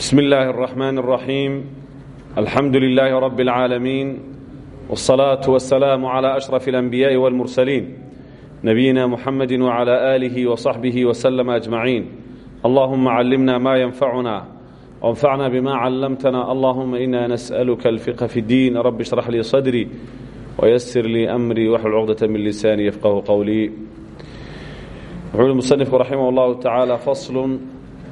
بسم الله الرحمن الرحيم الحمد لله رب العالمين والصلاة والسلام على أشرف الأنبياء والمرسلين نبينا محمد وعلى آله وصحبه وسلم أجمعين اللهم علمنا ما ينفعنا وانفعنا بما علمتنا اللهم إنا نسألك الفقه في الدين رب اشرح لي صدري ويسر لي أمري واحلل عقدة من لساني يفقه قولي وحول المصنف رحمه الله تعالى فصل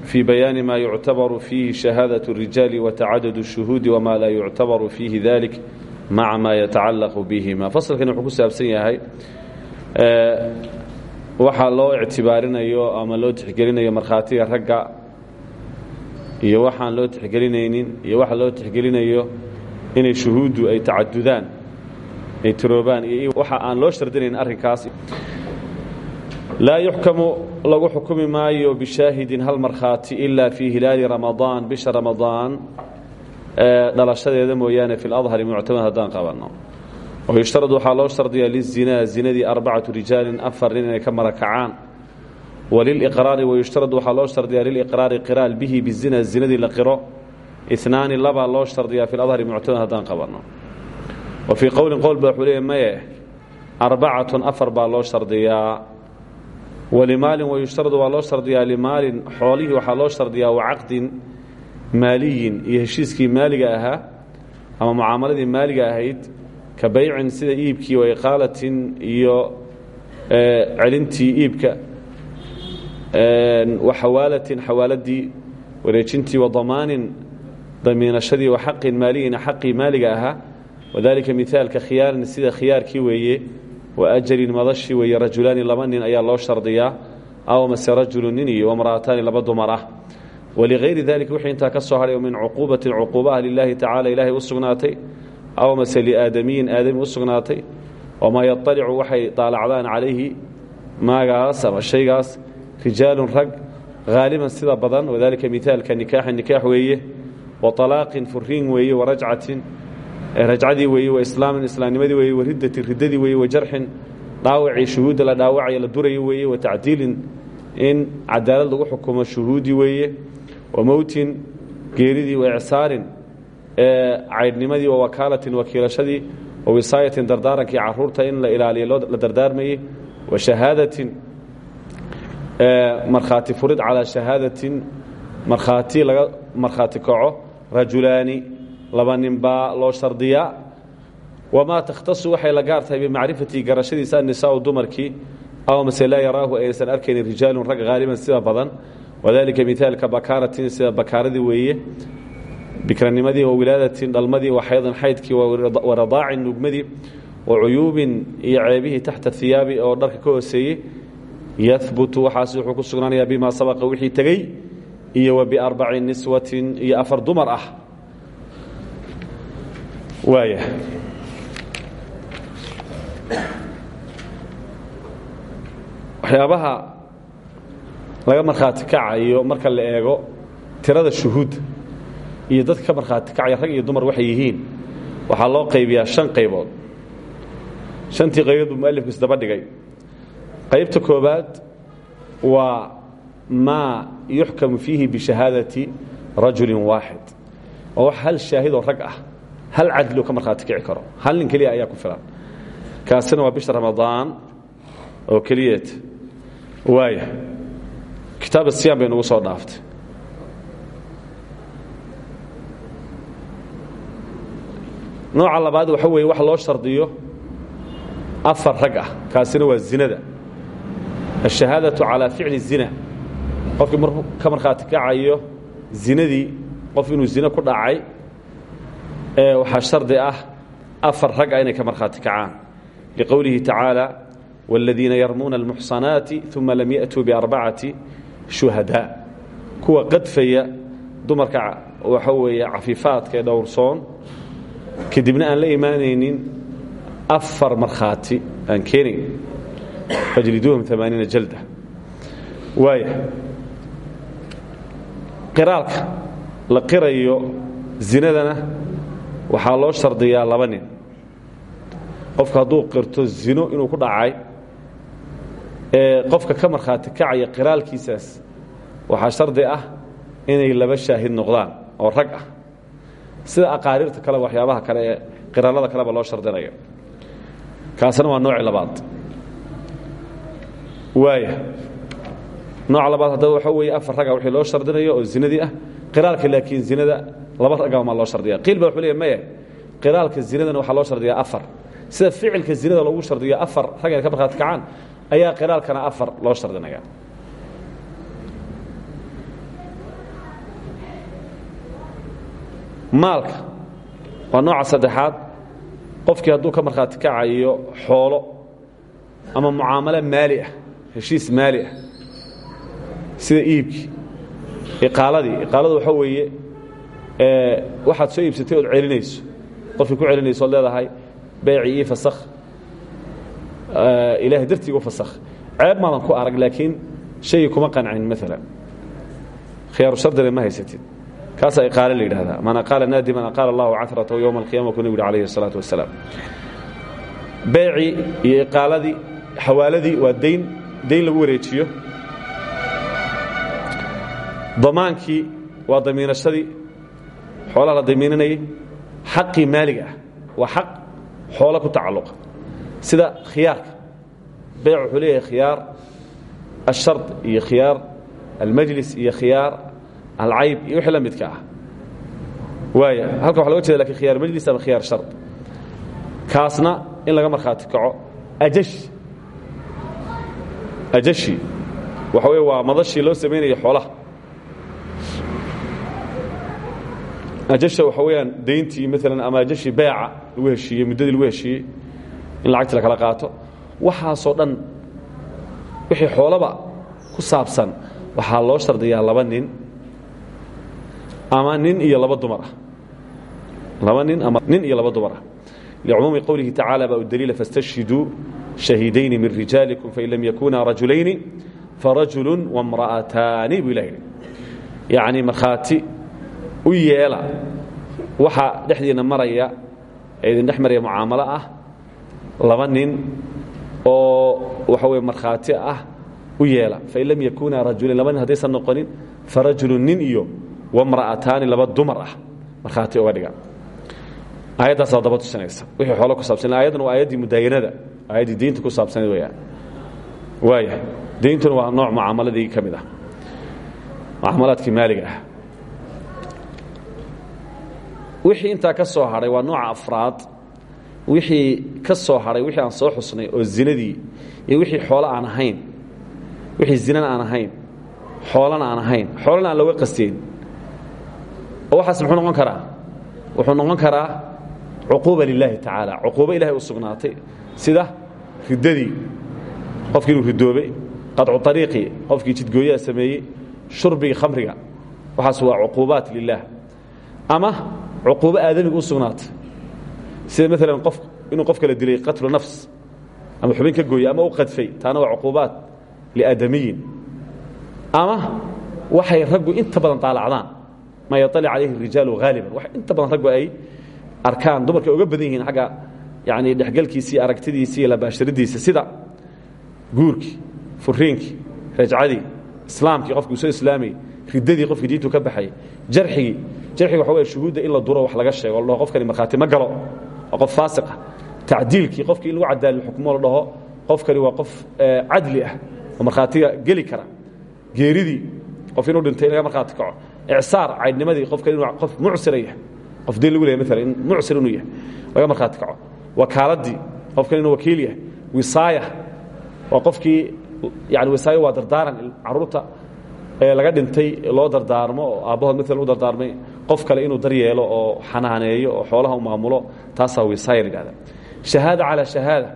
في بيان ما يعتبر فيه شهادة الرجال وتعدد الشهود وما لا يعتبر فيه ذلك مع ما يتعلق بهما فصل كان وحكو سابسن yahay waxaa loo ictibaarinayo ama loo tixgelinayo markhaatiga ragga iyo waxaan loo tixgelinaynin iyo waxa loo tixgelinayo inay shuhuuddu ay tacadudaan ay tiroobaan iyo waxa aan loo shardinayn arrinkaas laa yuxkamu lagu xukumi maayo bishaahidin hal markhaati ilaa fii hilaali ramadaan bisha ramadaan dhalashadeeda mooyaane fi ladhari muctamad haddaan qabanno wayushtarad waxaa loo shardiyaa lizinaa zinadii arbacatu rijaalin afar nin inay ka marakacaan waliliqraari wayushtarad waxaa loo shardiyaa liliqraari qiraal bihi bizina zinadii la qiro inaani labaa loo shardiyaa fi ladhari muctamad haddaan qabanno wa fii qowlin qowl ba wuxuu leeya maye arbacatun afar baa loo shardiyaa walimaalin wayushtaradu waa loo shardiyaa limaalin xoolihii waxaa loo shardiyaa wacaqdin maaliyin iyo heshiiskii maaliga ahaa ama mucaamaladii maaliga ahayd ka baycin sida iibkii wa iqaalatin iyo celintii iibka wa xawaalatin xawaaladii wareejintii wa damaanin damiinashadii wa xaqin maaliyin xaqii maaliga ahaa wadalika mihaalka khiyaarin sida khiyaarkii weeye wa ajalin madashi weeye rajulaani laba nin ayaa loo shardiyaa aw mase rajulu nin iyo wamra'ataani laba dumar ah. Waligayri dalika wixii intaa ka soo hadhay min cuquubatin cuquubaha lilaahi tacala ilaahay u sugnaatay aw mase liaadamiyin aadami u sugnaatay wamaa yaطalicu waxay daalacdaan calayhi maagaas ama shaygaas rijaalun rag haaliban sida badan wadalika mihaalka nikaaxin nikaax weeye wa طalaaqin furiin weeye warajcatin rajcadii weeye wa islaamin islaamnimadii weeye wa riddatin riddadii weeye wa jarxin la dhaawacayo la durayo weeye wa tacdiilin. In cadaalad lagu xukumo shuhuudii weeye wa mowtin geeridii wa icsaarin caydhnimadii wa wakaalatin wakiilashadii wa wisaayatin dardaarankii carruurta in la ilaaliyo la dardaarmayey wa shahaadatin markhaati furid calaa shahaadatin markhaati laga markhaati kaco rajulaani laba nin baa loo shardiyaa. Wamaa takhtasu waxay la gaar tahay bimacrifatii garashadiisa annisaau dumarkii aw mase laa yaraahu aysan arkaynin rijaalun rag haaliban sida badan. Wadalika mihaalka bakaaratin sida bakaaradii weeye. Bikranimadii wa wilaadatin dhalmadii wa xaydan xaydkii wa radaacin nugmadii wa cuyuubin iyo ceebihii taxta hiyaabi oo dharka ka hooseeyey. Yahbutu waxaas wuxuu ku sugnaanayaa bimaa sabaqa wixii tegey iyo wa biarbaci niswatin iyo afar dumar ah waaya waxyaabaha laga markhaati kacayo marka la eego tirada shuhuudda iyo dadka ka markhaati kacaya rag iyo dumar waxay yihiin waxaa loo qaybiyaa shan qaybood. Shantii qaybood buu mualifku isdaba dhigay. Qaybta koobaad waa maa yuxkamu fiihi bishahaadati rajulin waaxid waa hal shaahidoo rag ah hal cadloo ka markhaati kici karo hal nin keliya ayaa ku filan kaasina waa bisha ramadaan oo keliyeed waaya kitaab asiyam bay soo dhaaftay nooca labaad waxa weeye wax loo shardiyo afar rag ah kaasina waa zinada ashahaadatu calaa ficli zina qofkii markuu ka markhaati kacayo zinadii qof inuu zine ku dhacay waxaa shardi ah afar ragga inay ka markhaati kacaan. Liqowlihi tacaala wاladiina yarmuuna almuxsanaati uma lam yaأtuu biarbacati shuhadaa. Kuwa qadfaya dumarka waxa weeye cafiifaadka ee dhowrsoon kadibna aan la imaanaynin afar markhaati aan keenayn fajliduuhum amaaniina jalda. Waaya qiraarka la qirayo zinadana waxaa loo shardiyaa laba nin. Qofka hadduu qirto zino inuu ku dhacay ee qofka ka markhaati kacaya qiraalkiisaas waxaa shardi ah inay laba shaahid noqdaan oo rag ah. Sida aqaariirta kale waxyaabaha kale ee qiraalada kaleba loo shardinayo. Kaasna waa nooci labaad. Waaya nooca labaad haddaba waxa weeye afar raga wixii loo shardinayo oo zinadii ah. Qiraalka laakiin zinada laba ragama loo shardiya qiil ba wuxuu leeya maya qiraalka zinadana waxaa loo shardiyaa afar. Sida ficilka zinada loogu shardiyo afar rag inay ka markhaati kacaan ayaa qiraalkana afar loo shardinaya maalka waa nooca saddexaad. Qofkii hadduu ka markhaati kacayo xoolo ama mucaamalo maali ah heshiis maali ah sida iibkii iqaaladii iqaaladu waxaa weeye waxaad soo iibsatay ood celinayso. Qofkii ku celinayso ood leedahay beecii ii fasakh. Ilaahay dartii igu fasakh. Ceeb maadan ku arag laakiin shaygii kuma qancin maalan khiyaaru shardina ma haysatid. Kaasaa iqaale la yidhahdaa man aqaala naadiman aqaala allahu caratahu yowma alqiyama ku nebigu alayhi الsalaatu wasalaam beecii iyo iqaaladii xawaaladii waa dayn dayn lagu wareejiyo. Damaankii waa damiinashadii xoolaha la damiinanayay? Xaqii maaliga ah waa xaq ku tacalluqa. Sida khiyaarka beyc wuxuu leeyahay khiyaar ashard iyo khiyaar almajlis iyo khiyaar alcayb iyo wixii la midka ah. Waaya halka waxa loga jeeda laakiin khiyaar majlis ama khiyaar shard. Kaasna in laga markhaati kaco ajashi ajashi. Waxa wey waa madashii loo samaynaya xoolaha ajasha waxa weyaan dayntii maalan ama ajashii beeca lagu heshiiyey muddadii lagu heshiiyey in lacagti lakala qaato. Waxaasoo dhan wixii xoolaba ku saabsan waxaa loo shardiyaa laba nin ama nin iyo laba dumar ah. laba nin ama nin iyo laba dumar ah. Liumuumi qowlihi tacaala baa u daliila min rijaalikum fain lam yakunaa rajulayni farajulu wamra'ataani buu ilah yidhi yacni markhaati u yeela. Waxaa dhexdiina maraya ee idin dhex maraya mucaamalo ah laba nin oo waxa weye markhaati ah u yeela. Fain lam yakunaa rajulayn laba nin haddaysan noqonin farajulu nin iyo wamra'ataani laba dumar ah. Markhaati uga dhiga. Aayaddaasaa daba tusinaysa. Wixii xoolo ku saabsan ayaddan waa aayaddii mudaayanada aayaddii deynta ku saabsanayd weyaan waaya deyntuna waa nooc mucaamaladii ka mid ah. Mucaamalaadkii maaliga ah wixii intaa ka soo hadhay waa nooca afraad. Wixii ka soo hadhay wixii aan soo xusnay oo zinadii iyo wixii xoolo aan ahayn. Wixii zinana aan ahayn xoolana aan ahayn xoolana aan looga qasteyn oo waxaas noqon karaa? Wuxuu noqon karaa cuquuba lilaahi tacaala. Cuquubo ilahay u sugnaatay. Sida riddadii qofkii inuu ridoobay qaطcu ariiqii qofkii jidgooyaha sameeyey shurbigii khamriga. Waxaas waa cuquubaat lilah ama cuquubo aadamiga u sugnaatay sida maalan qof inuu qof kala dilay qatlu nafs ama xubin ka gooyey ama u qadfay taana waa cuquubaat liaadamiyin. Ama waxay raggu inta badan daalacdaan maa yaalic calayhi rijaalu haaliban wax inta badan raggu ay arkaan dumarka oga badan yihiin agga yani dhexgelkiisii aragtidiisii labaashiradiisa sida guurkii furiinkii rajcadii islaamkii qofku soo islaamay riddadii qofkii diintu ka baxayay jarxigii jarxiga waxa wey shuhuudda in la duro wax laga sheego la dhaho qofkani markhaati ma galo waa qof faasiqah tacdiilkii qofkii in lagu cadaali xukumo la dhaho qofkani waa qof cadli ah oo markhaatiga geli kara. Geeridii qof inuu dhintay in laga markhaati kaco. Icsaar caydhnimadii qofkani inuu qof mucsira yahay. Qof deen lagu leeyahy maalan in mucsir inuu yahay laga markhaati kaco. Wakaaladii qofkan inuu wakiil yahay. Wisaaya waa qofkii yani wisaayo waa dardaaran carruurta ee laga dhintay loo dardaarmo oo aabbahood maalan u dardaarmay qof kale inuu daryeelo oo xanaaneeyo oo xoolaha u maamulo taasaa wisaaya la yidhahda shahaada calaa shahaada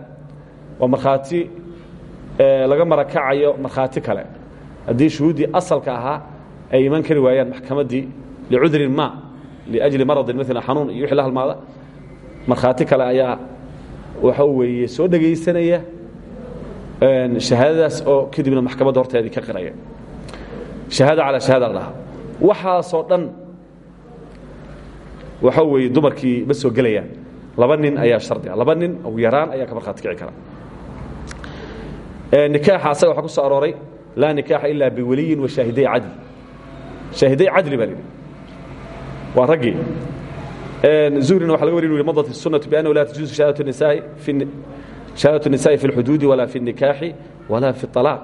waa markhaati laga marakacayo markhaati kale. Haddii shuhuuddii asalka ahaa ay iman kari waayaan maxkamaddii licudrin ma liajli maradin maala xanuun iyo wixii la halmaada markhaati kale ayaa waxa weeye soo dhegaysanaya shahaadadaas oo kadibna maxkamadda horteedii ka qiraya shahaada calaa shahaada la dhaha waxaasoo dhan waxa weeye dumarkii ma soo gelayaan laba nin ayaa shardiga laba nin ugu yaraan ayaa ka markhaati kici kara nikaaxa asaga waxaa ku soo arooray laa nikaaxa ilaa biwaliyin wa shaahiday cadl shaahiday cadli baa lidhi waa raggii zuhrina waxa laga wari inu madat الsunaةu بأnhu la تجuز شhahaadaة النisaaءi شhahaadaة النisaaءi في الxuduudi walaa في النikaaxi walaa في الطلاaq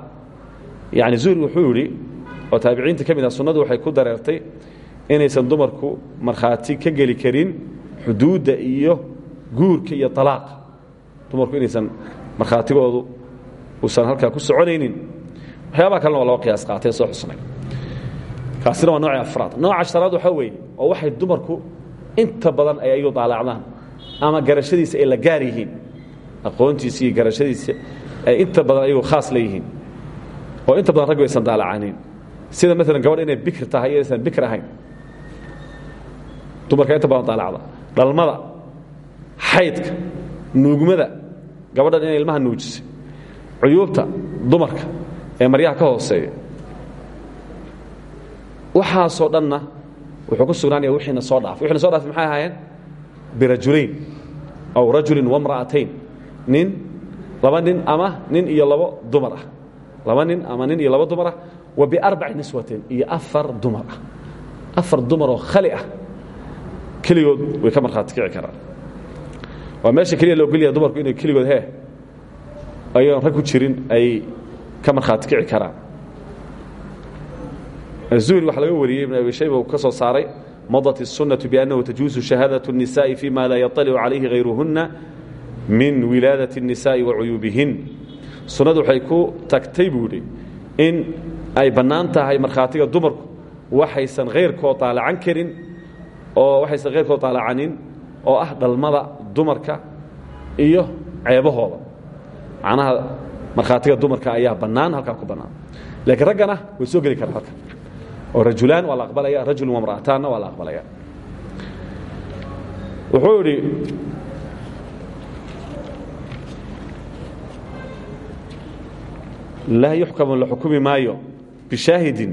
yani zuhri wuxuu yidhi oo taabiciinta ka mid ah sunnadu waxay ku dareertay inaysan dumarku markhaati ka geli karin xuduudda iyo guurka iyo طalaaqa dumarku inaysan markhaatigoodu uusan halkaa ku soconaynin. Waxyaabaha kalena waa loo qiyaas qaatay soo xusnay. Kaasina waa nooci afraad. Nooca shanaad waxaa weeye oo waxay dumarku inta badan ay ayagu daalacdaan ama garashadiisa ay la gaar yihiin. Aqoontiisa iyo garashadiisa ay inta badan ayagu khaas leeyihiin oo inta badan raggu aysan daalacanin sida maalan gabadh inay bikr tahay iyo aysan bikr ahayn. Dumarka inta badan daalacda dhalmada xaydka nuugmada gabadhan inay ilmaha nuujisay. Cuyuubta dumarka ee maryaha ka hooseeya. Waxaasoo dhanna wuxuu ku sugnaanaya wixiina soo dhaafay wixina so dhaafay maxay ahaayeen? Birajulayn aw rajulin wamra'atayn nin laba nin ama nin iyo labo dumar ah. Laba nin ama nin iyo labo dumar ah wa biarbaci niswatin iyo afar dumar ah afar dumaroo khali ah keligood way ka markhaati kici karaan waa meesha keliya la ogolyaha dumarku inay keligood hee ayoon rag ku jirin ay ka markhaati kici karaan الزهري waxa laga wariyey ibn abi shayba uu ka soo saaray madat الsunaة بأnnahu تajuuزu شhahaadaة النisاءi فيma laa yaطلcu عalayhi غayruhuna min wilaadaة النisاءi وacuyuubihin sunnadu waxay ku tagtay buu idhi in ay bannaan tahay markhaatiga dumarku waxaysan hayrkood daalacan karin oo waxaysan hayrkood daalacanin oo ah dhalmada dumarka iyo ceebahooda. Macnaha markhaatiga dumarka ayaa bannaan halkaa ku bannaan. Laakiin raggana way soo geli karaan halka oo rajulaan waa la aqbalaya rajulun wamra'ataanna waa la aqbalaya. Wuxuu idhi laa yuxkamu la xukumi maayo bishaahidin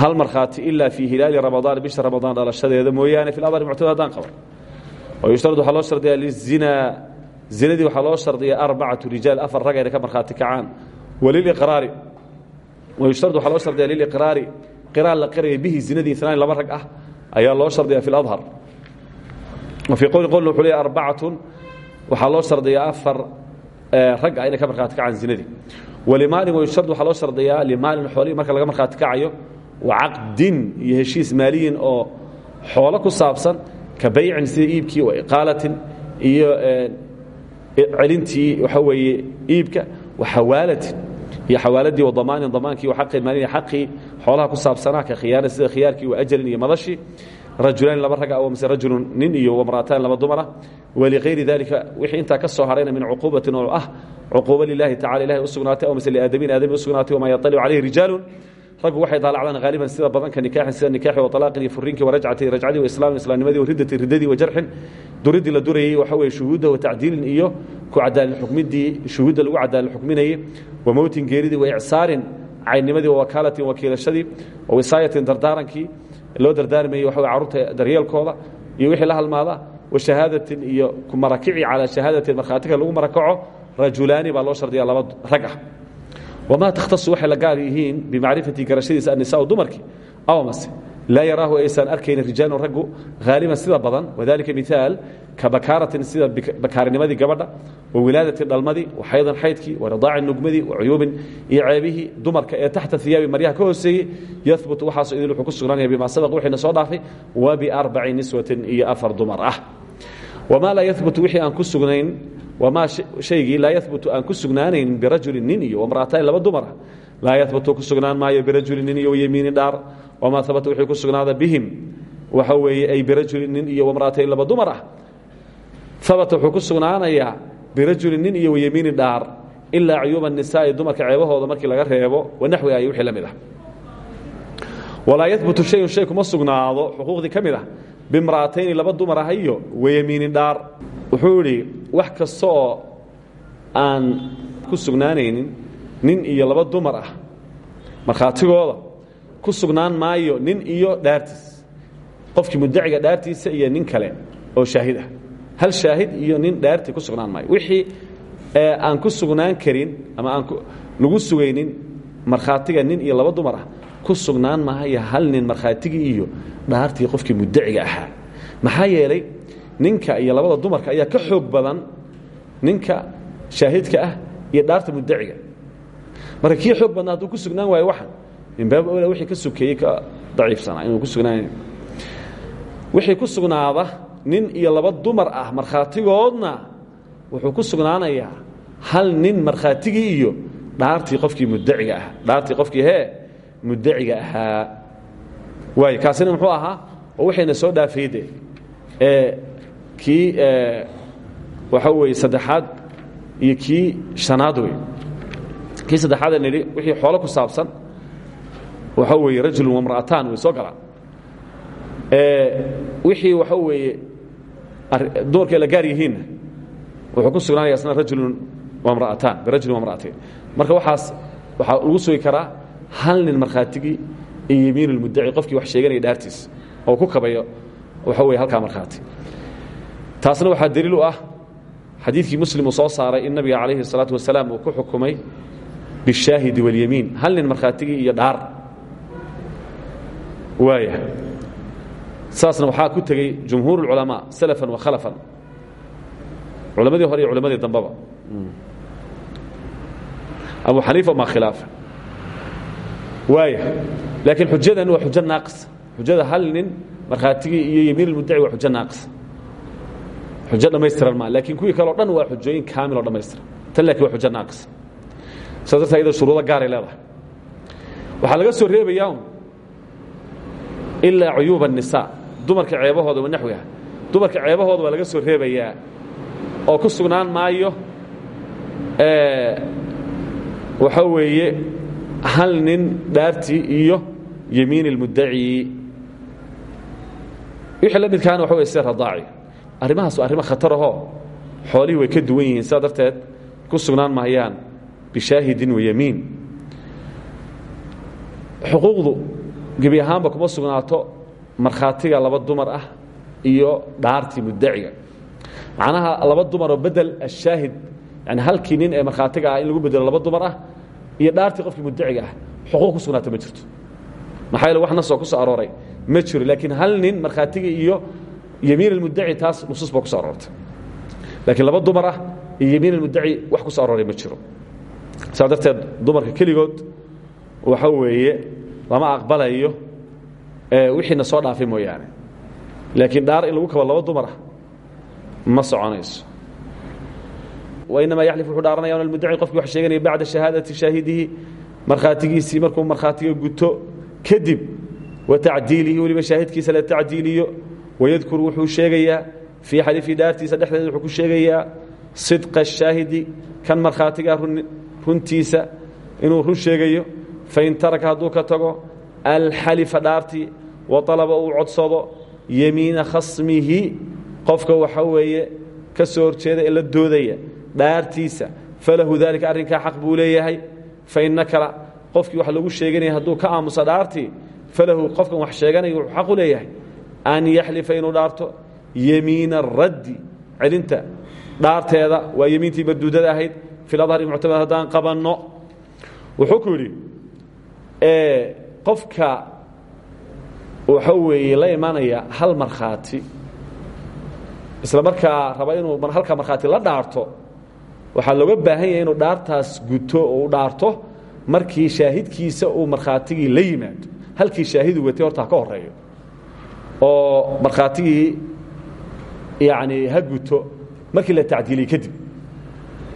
hal markhaati ilaa fii hilaali ramadaan bisha ramadaan dhalashadeeda mooyaane fi ladari muctamad haddaan qabo oo yushtarad waxaa loo shardiyaa lizinaa zinadii waxaa loo shardiyaa arbacatu rijaal afar rag ayna ka markhaati kacaan waliliqraari wayushtarad waxaa loo shardiyaa liliqraari qiraar la qiraya bihi zinadii inaan laba rag ah ayaa loo shardiyaa fi ladhar wa fii qowli qowlna wuxuu leeyahy arbacatun waxaa loo shardiyaa afar rag inay ka markhaati kacaan zinadii walimaalin wayushtarad waxaa loo shardiyaa limaalin xoolihii marka laga markhaati kacayo wacaqdin iyo heshiis maaliyin oo xoolo ku saabsan ka baycin sida iibkii wa iqaalatin iyo celintii waxa weeye iibka wa xawaalatin iyo xawaaladii wa damaanin damaankii wa xaqin maalin xaqii xoolaha ku saabsanaa ka khiyaana sida khiyaarkii wa ajalin iyo madashii rajulaan laba rag ah mise rajulun nin iyo wamra'ataan laba dumar ah waligayri dalika wixii intaa ka soo harayna min cuquubatin oo ah cuquubo lilahi tacala ilahay u sugnaatay mise liaadamin aadami u sugnaatay wamaa yaطalicu calayhi rijaalun. Raggu waxay daalacdaan haaliban sida badanka nikaaxin sida nikaaxi wa talaaqin iyo furiinki wa rajcati rajcadii wa islaamin islaamnimadii wa riddati riddadii wa jarxin. Duridii la durayey waxa weeye shuhuudda wa tacdiilin iyo ku cadaalin xukmidii shuhuudda lagu cadaalin xukminayey wa mowtin geeridii wa icsaarin caynnimadii wa wakaalatin wakiilashadii wa wisaayatin dardaarankii loo dardaarmayey waxa weye carruurta daryeelkooda iyo wixii la halmaada wa shahaadatin iyo ku marakici calaa shahaadatin markhaatiga lagu marakaco rajulaani baa loo shardiyaa laba rag ah. Wamaa takhtasu waxay la gaar yihiin bimacrifati garashadiisa annisaau dumarkii aw mase laa yaraahu aysan arkaynin rijaalun raggu haaliban sida badan wadalika miaal ka bakaaratin sida bakaarinimadii gabadha wa wilaadatin dhalmadii wa xaydan xaydkii wa ridaacin nugmadii wa cuyuubin iyo ceebihii dumarka ee taxta hiyaabi maryaha ka hooseeyey yahbutu waxaaso idil wuxuu ku sugnaanaya bima sabaq wixiina soo dhaafay wa biarbaci niswatin iyo afar dumar ah wamaa laa yahbutu wixii aan ku sugnayn wamaa shaygii laa yahbutu aan ku sugnaanayn birajulin nin iyo wamra'atayn laba dumara laa yahbutu ku sugnaan maayo birajulin nin iyo yemiinin dhaar wamaa habata wixii ku sugnaada bihim waxa weeye ay birajulin nin iyo wamra'atayn laba dumar ah. Habata wuxuu ku sugnaanayaa birajulin nin iyo wayemiinin dhaar ilaa dumarka ceebahooda markii laga reebo wanaxwi ay wixii la mid ah. Walaa yahbutu shayun shay kuma sugnaado xuquuqdii ka mid ah bimra'atayni laba dumar ah iyo wayemiinin dhaar. Wuxuu wax kasta aan ku nin iyo laba dumar ah. Markhaatigooda ku sugnaan maayo nin iyo dhaartiis. Qofkii muddaciga dhaartiisa iyo nin kale oo shaahid ah. Hal shaahid iyo nin dhaartii ku sugnaan maayo. Wixii aan ku sugnaan karin ama aan lagu sugaynin markhaatiga nin iyo laba dumar ah ku sugnaan mahaya hal nin markhaatigii iyo dhaartii qofkii muddaciga ahaa. Maxaa yeelay ninka iyo labada dumarka ayaa ka xoog badan ninka shaahidka ah iyo dhaarta muddaciga marka kii xoog ku sugnaan waayo waxan. Min baab awla wixii ka sokeeyey ka daciifsanaa inuu ku sugnaan wixii ku sugnaada nin iyo laba dumar ah markhaatigoodna wuxuu ku sugnaanayaa hal nin markhaatigii iyo dhaartii qofkii muddaciga ah dhaartii qofkii hee muddaciga ahaa. Waay kaasina muxuu ahaa? Oo soo dhaafayde ee kii waxa weeye saddexaad iyo kii shanaad wey kii saddexaadee nidhi wixii xoolo ku saabsan waxa weeye rajulun wamra'ataan way soo galaan. Wixii waxa weeye dumarkay la gaar yihiinna wuxuu ku sugnaanaya isna rajulun wamra'ataan birajulin wamra'atayn marka waxaas waxaa lagu sugi karaa hal nin markhaatigii iyo yemiin ulmuddaci qofkii wax sheeganaya dhaartiis oo ku kabayo waxa weeye halkaa markhaati. Taasna waxaa daliil u ah xadiidkii muslim uu soo saaray in nabiga calayhi الsalaatu wasalaam uu ku xukumay bishaahidi walyamiin hal nin markhaatigii iyo dhaar waaya saasna waxaa ku tegey jumhuur اlculamaa salafan wa khalafan culamadii hore iyo culamadii dambeba abu xaniifa maa khilaafa waaya laakiin xujadan waa xujo naaqisa xujada hal nin markhaatigii iyo yamiin اlmuddaci waa xujo naaqisa xujo dhammaystiran ma laakiin kuwii kale o dhan waa xujooyin kaamil oo dhammaystiran tan laakiin waa xujo naaqisa saasdartayada shuruudo gaaray leedahay. Waxaa laga soo reebayaa un. Ilaa cuyuuba dumarka ceebahooda wa naxwiha dumarka ceebahooda waa laga soo reebayaa oo ku sugnaan maayo waxaa weeye hal nin iyo yemiin ilmuddaci. Wixii la midkaana waxa wey sida radaaci arrimahaas waa arrimo khatarahoo xoolihii way ka duwan yihiin sidaa ku sugnaan maayaan bishaahidin wayamiin xuquuqdu gebi ahaanba kuma sugnaato markhaatiga laba dumar ah iyo dhaartii muddaciga. Macnaha laba dumaroo bedel ashaahid yani halkii nin ee markhaatiga ah in lagu bedelo laba dumar ah iyo dhaartii qofkii muddaciga ah xuquuq ku sugnaata ma jirto. Maxaa yeele wax nasoo ku soo arooray? Ma jiro laakiin hal nin markhaatigii iyo yemiin almuddaci taas nusuus baa ku soo aroortay. Laakiin laba dumar ah iyo yemiin almuddaci wax ku soo arooray ma jiro darteed dumarka keligood waxa weeye lama aqbalayo wixiina soo dhaafay mooyaane. Laakiin dhaar in lagu kabo laba dumar ah ma soconayso. Wainamaa yaxlif wuxuu dhaaranaya almuddaci qofkii wax sheeganaya bacda shahaadati shaahidihi markhaatigiisii markuu markhaatiga guto kadib wa tacdiilihi weliba shaahidkiisa la tacdiiliyo wayadkuru wuxuu sheegayaa fii xalifi dhaartiisa dhexdeeda wuxuu ku sheegayaa sidqa الshaahidi kan markhaatigaa runtiisa inuu run sheegayo fain taraka hadduu ka tago alxalifa dhaartii waطalaba uu codsado yemiina khasmihi qofka waxa weeye ka soo horjeeda ee doodaya dhaartiisa falahu dalika arrinkaa xaq buu leeyahay faina kala qofkii wax lagu sheeganaya hadduu ka aamusa dhaartii falahu qofkan wax sheeganaya wuxuu xaq leeyahay an yaxlifa inuu dhaarto yemiina raddi celinta dhaarteeda waa yemiintii marduudada ahayd adhari muctamad haddaan qabanno wuxuu ku yidhi qofka waxa weeye la imanaya hal markhaati isla markaa raba inuu halka markhaati la dhaarto waxaa looga baahan yahay inuu dhaartaas guto oo u dhaarto markii shaahidkiisa uu markhaatigii la yimaado halkii shaahidu watay horta ha ka horeeyo oo markhaatigii yani ha guto markii la tacdiiliyo kadib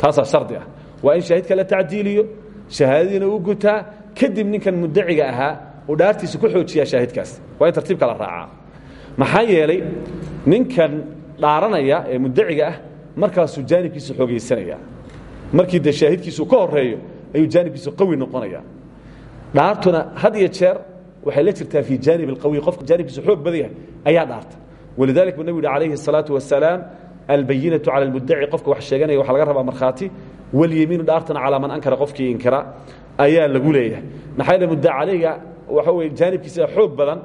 taasaa shardi ah waa in shaahidka la tacdiiliyo shahaadadiina uu gutaa kadib ninkan muddaciga ahaa uu dhaartiisa ku xoojiyaa shaahidkaas waa in tartiibka la raacaa maxaa yeelay ninkan dhaaranaya ee muddaciga ah markaasuu jaanibkiisa xoogaysanaya markii de shaahidkiisu ka horeeyo ayuu jaanibkiisu qawi noqonaya dhaartuna had iyo jeer waxay la jirtaa fii jaanib اlqawi qofka jaanibkiisu xoog badan yahay ayaa dhaarta walidalik buu nebigu yhi alayhi الsalaaةu wasalaam albayinau cala lmudaci qofka wax sheeganaya waxa laga rabaa markhaati walyemiinu dhaartana calaa man ankara qofkii inkira ayaa lagu leeyahay. Maxaa yeel mudacaleyga waxa weye jaanibkiisa xoog badan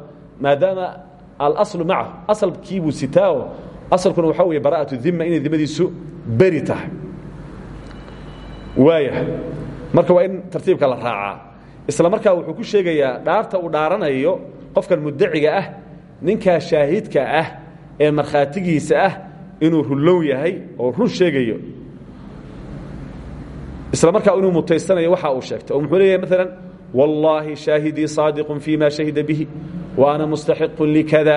maadaama alaslu macahu asalkiibuu sitaao asalkuna waxaa weye bara'atu dima inay dimadiisu beri tahay. Waaya marka waa in tartiibka la raacaa. Isla markaa wuxuu ku sheegayaa dhaarta uu dhaaranayo qofkan mudaciga ah ninkaa shaahidka ah ee markhaatigiisa ah inuu runlow yahay oo run sheegayo. Isla markaa inuu mutaysanayo waxa uu sheegtay. Oo muxuu leeyahay maalan wallaahi shaahidii saadiqun fii shahida bihi wa ana mustaxiqun likada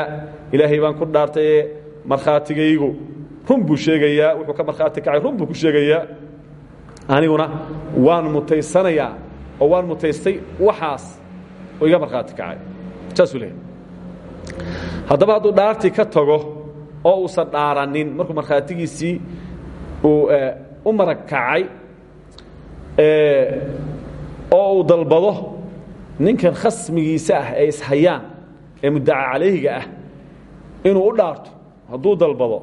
ilaahay baan ku dhaartaye markhaatigaygu. Run buu sheegayaa wuxuu ka markhaati kacay run buu ku sheegayaa. Aniguna waan mutaysanayaa oo waan mutaystay waxaas oo iga markhaati kacay. Saasuu leeyahy haddaba hadduu dhaartii ka tago oo uusan dhaaranin. Markuu markhaatigiisii uu u marag kacay oo uu dalbado ninkan khasmigiisa ah ee ishayaan ee muddaca calayhiga ah inuu u dhaarto hadduu dalbado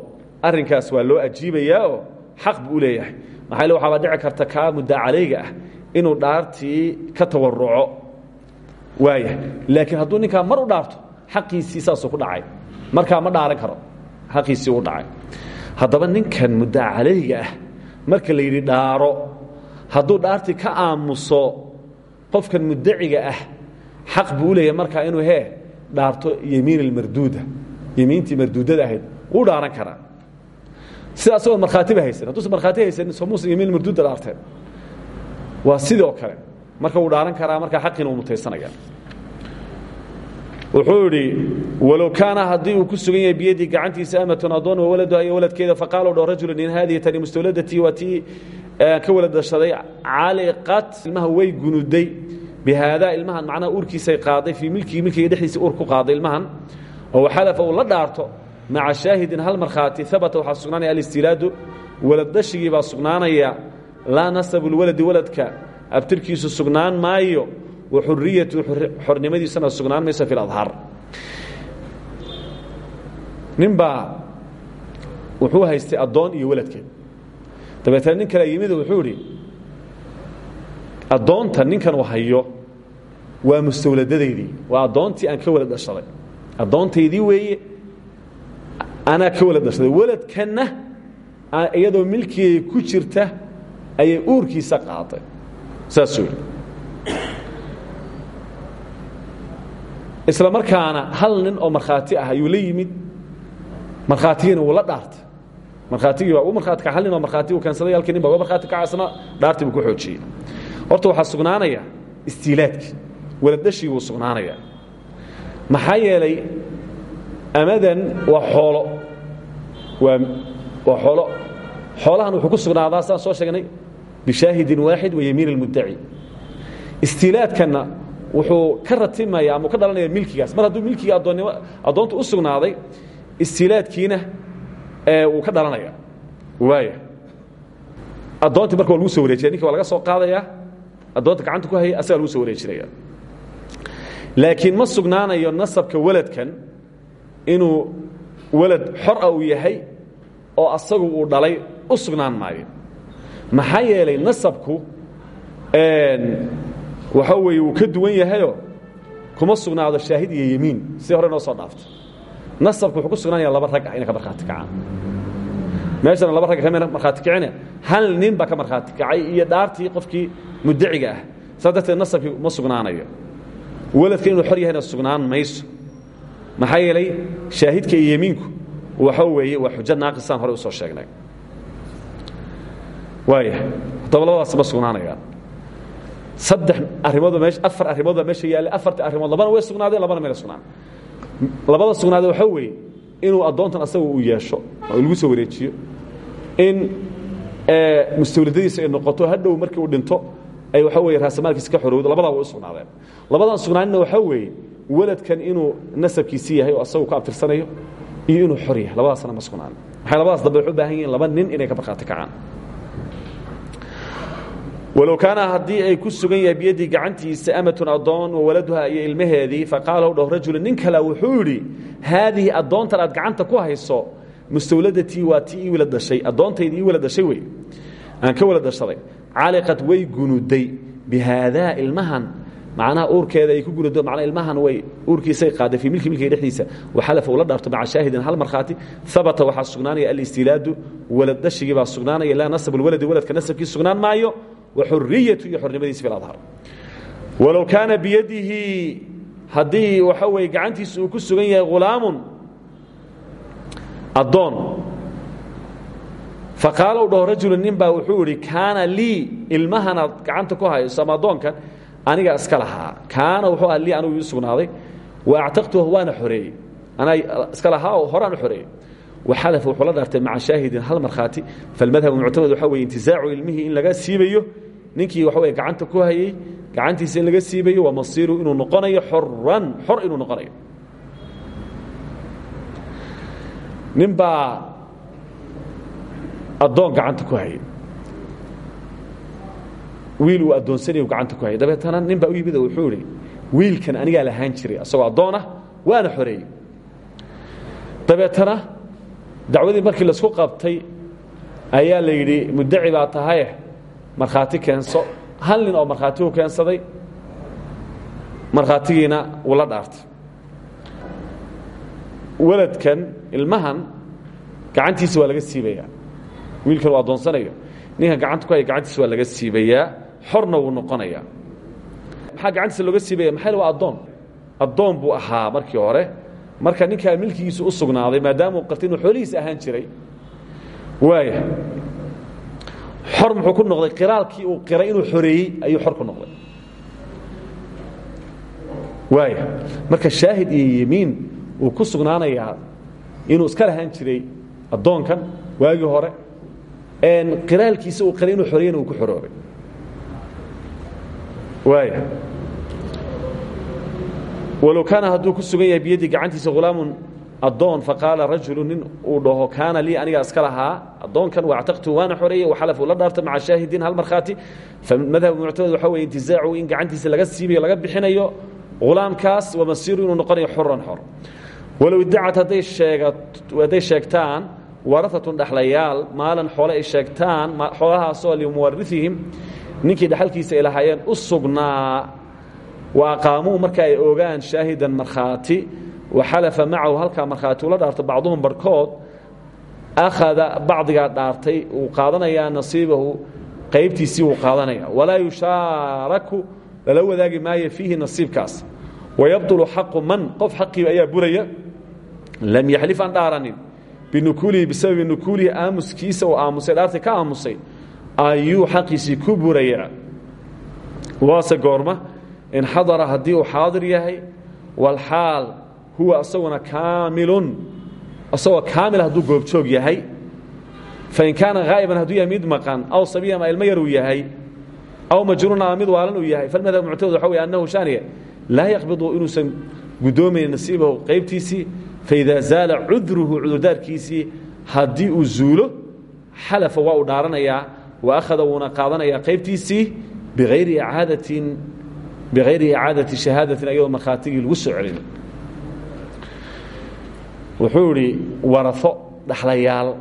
arrinkaas waa loo ajiibayaa oo xaq buu u leeyahay. Maxaa le waxaabaa dhici karta kaa muddaca calayhiga ah inuu dhaartii ka tawaruco waaya laakiin hadduu ninkaa mar u dhaarto xaqiisii saasuu ku dhacay. Markaa ma dhaaran karo xaqiisii u dhacay. Haddaba ninkan muddaca calayhiga ah marka la yidhi dhaaro hadduu dhaartii ka aamuso qofkan mudaciga ah xaq buu u leeyahay markaa inuu hee dhaarto yemiin almarduuda yemiintii marduudada ahayd wuu dhaaran karaa. Sida asagoo markhaatiba haysan hadduusan markhaati haysanin somuusan yemiin marduuda dhaarteen. Waa sidoo kale marka wuu dhaaran karaa markaa xaqiina uu mutaysanaya wuxuu idhi walow kaana haddii uu ku sugan yahay biyadii gacantiisa amatun adoon wa waladuha iyo waladkeeda faqaalo dho rajulun in haadihi tani mustawladatii waa ka wala dashaday caliqat ilmaha way gunuday. Bihaadaa ilmahan macnaha uurkiisay qaaday fii milkii milkiga dhexdiisa uur qaaday ilmahan. Oo waxalafa uu la dhaarto maca shaahidin hal markhaati abata waxaa sugnaanaya alistilaadu. Waladdashigii baa sugnaanaya laa nasabu lwaladi waladka. Abtirkiisu sugnaan maayo wa xuriyatu xornimadiisana sugnaan mayso fi ladhaar ninbaa wuxuu haystay addoon iyo waladkeed dabeetna nin kale yimid wuxuu idhi addoonta ninkan hayo waa mustawladadaydii waa addoontii aan ka wala dhashaday. Addoontaydii weeye anaa ka wala dhashaday. Waladkanna iyadoo milkigay ku jirta ayay uurkiisa qaaday saasuu yidhi isla markaana hal nin oo markhaati ah ayuu la yimid. Markhaatigiina wuu la dhaartay. Markhaatigii baa u markhaati kaca hal nin oo markhaati uu keensaday halkii nin baa uga markhaati kacasna dhaartii buu ku xoojiyey. Horta waxaa sugnaanaya istiilaadkii waladdashigii wuu sugnaanaya maxaa yeelay amadan waa xoolo. Waa waa xoolo. Xoolahan wuxuu ku sugnaadaa saan soo sheegnay bishaahidin waaxid wa yamiin almuddaci. Istiilaadkanna wuxuu ka ratimaya ama ka dhalanaya milkigaas. Mar hadduu milkigii addoonnimo addoonta u sugnaaday istiilaadkiina wuu ka dhalanaya waaya addoontii marka lagu soo wareejinaya ninki waa laga soo qaadaya addoonta gacanta ku hayay asagaa lagu soo wareejinaya laakiin ma sugnaanayo nasabka waladkan inuu walad xor a uu yahay oo asagu uu dhalay u sugnaan maayo. Maxaa yeelay nasabku waxa weeye wuu ka duwan yahayoo kuma sugnaado shaahid iyo yemiin si hore noo soo dhaafto. Nasabku wuxuu ku sugnaanaya laba rag ah inay ka markhaati kacaan. Meeshana laba ragga kama markhaati kicine hal nin baa ka markhaati kacay iyo dhaartii qofkii muddaciga ah. Saas darteed ma sugnaanayo. Waladka inuu xor yahayna sugnaan mayso. Maxaa yeelay shaahidka iyo yemiinku waxa weeye waa xujo naaqisaan horey u soo sheegnay. Waaya haddaba labadaas ma saddex arrimoodba meesha afar arrimood baa meesha yaallay afartii arrimood labana way sugnaadeen labana mayna sugnaan labada sugnaade waxaa weeye inuu addoontan asaga uu yeesho oo lagu soo wareejiyo. In mustawladadiisa ay noqoto hadhow markii uu dhinto ay waxa weye raasamaalkiisa ka xorowdo labadaa way u sugnaadeen. Labadan sugnaanina waxaa weeye waladkan inuu nasabkiisi yahay oo asagu ka abtirsanayo iyo inuu xor yahay labadaasna ma sugnaan waxay labadaas dambe waxu u baahan yihiin laba nin inay ka markhaati kacaan walow kaana haddii ay ku sugan yahay biyadii gacantiisa amatun addoon wa waladuha iyo ilmaheedii faqaala dhah rajulu nin kale wuxuu idhi haadihi addoontan aad gacanta ku hayso mustawladatii waa tii ii wala dhashay addoontayda ii wala dhashay wey aan ka wala dhashaday. Caliqad way gunuday bihaadaa ilmahan. Macnaha uurkeeda ay ku gunudo macnaa ilmahan way uurkiisay qaaday fii milki milkiga dhexdiisa. Waxalafa ula dhaarto maca shaahidin hal markhaati habata waxaa sugnaanaya alistiilaadu walad dhashigii baa waxuriyatu iyo xornimadiisa fi adhaar walow kaana biyadihi haddii waxa weye gacantiisa uu ku sugan yahay hulaamun addoon. faqaala u dhaho rajulu nin baa wuxuu idhi kaana lii ilmahanaad gacanta ku hayso ama addoonkan aniga iska lahaa kaana wuxuu aha lii anigu ii sugnaaday wa actaqtuhu waana xoreeyey anaa iska lahaa oo horaan u xoreeyey waxalafa wuxuu la dhaartay maca shaahidin hal markhaati falmadhabu muctamad waxa weye intizaacu ilmihii in laga siibayo ninkii waxa weye gacanta ku hayey gacantiisa in laga siibayo waa masiiru inuu noqonayo xoran xor inuu noqonayo. Nin baa addoon gacanta ku hayay. Wiil uu addoonsanayu gacanta ku hayay. Dabeetana nin baa u yimid oo wuxuu idhi wiilkan anigaa lahaan jiray asagoo addoon ah waana xoreeyey. Dabeetana dacwadii markii la isku qabtay ayaa la yidhi muddaci baa tahaye markhaati keenso hal nin oo markhaatigu keensaday markhaatigiina wuu la dhaartay. Weladkan ilmahan gacantiisa waa laga siibayaa wiilkan uu addoonsanayo ninkan gacanta ku haya gacantiisa waa laga siibayaa xorna wuu noqonayaa maxaa gacantiisa looga siibaya? Maxay waa addoon? Addoon buu ahaa markii hore. Marka ninkaa milkigiisu u sugnaaday maadaama uu qartay inuu xoolihiisa ahaan jiray waaya xor muxuu ku noqday qiraalkii uu qiray inuu xoreeyey ayuu xor ku noqday. Waaya marka shaahid iyo yemiin uu ku sugnaanayaa inuu iska lahaan jiray addoonkan waagii hore qiraalkiisa uu qiray inuu xoreeyena uu ku xoroobay. Waaya walow kaana hadduu ku sugan yahay biyadii gacantiisa hulaamun addoon faqaala rajulu nin uu dhaho kaana lii anigaa iska lahaa. Addoonkan waactaqtu waana xoreeyey waxalafu la dhaarta maca shaahidin hal markhaati. Famadhabu muctamad waxa weye intizaacu in gacantiisa laga siibayo laga bixinayo hulaamkaas wamasiiru inuu noqonayo xoran xor. Walow iddacat hadday sheegtaan waraatun dhexlayaal maalan xoole ay sheegtaan xoolahaasoo limuwarihihim ninkii dhexalkiisa ay lahaayeen u sugnaa wa aqaamuu marka ay ogaan shaahidan markhaati waxalafa macahu halkaa markhaati ula dhaarto bacduhum barhkood akhada bacdigaa dhaartay uu qaadanayaa nasiibahu qaybtiisii wuu qaadanaya walaa yushaaraku lala wadaagi maayo fiihi nasiibkaas wayabطulu xaqu man qof xaqiiba ayaa buraya lam yaxlif aan dhaaranin binukuulihi bisababi nukuulihi aamuskiisa uu aamusay dhaartay ka aamusay ayuu xaqiisii ku burayaa waase goorma in xadara haddii uu xaadir yahay walxaal huwa asaguna kaamilun. Asagoo kaamil hadduu goobjoog yahay. Fain kaana haa'iban hadduu yahay mid maqan aw sabiyan ama ilmo yar yahay aw majruun ama mid waalan yahay falmadhab muctamad waxa wey annahu shaaniya laa yaqbidu inuusan guddoomayn nasiibahu qaybtiisii faidaa zaala cudruhu cudurdaarkiisii haddii uu zuulo xalafa waa uu dhaaranayaa wa akhada wuuna qaadanayaa qaybtiisii biayri icaadatin bikayri icaadati shahaadatin ayadoo markhaatigii lagu wuxuu idhi warafo dhaxlayaal.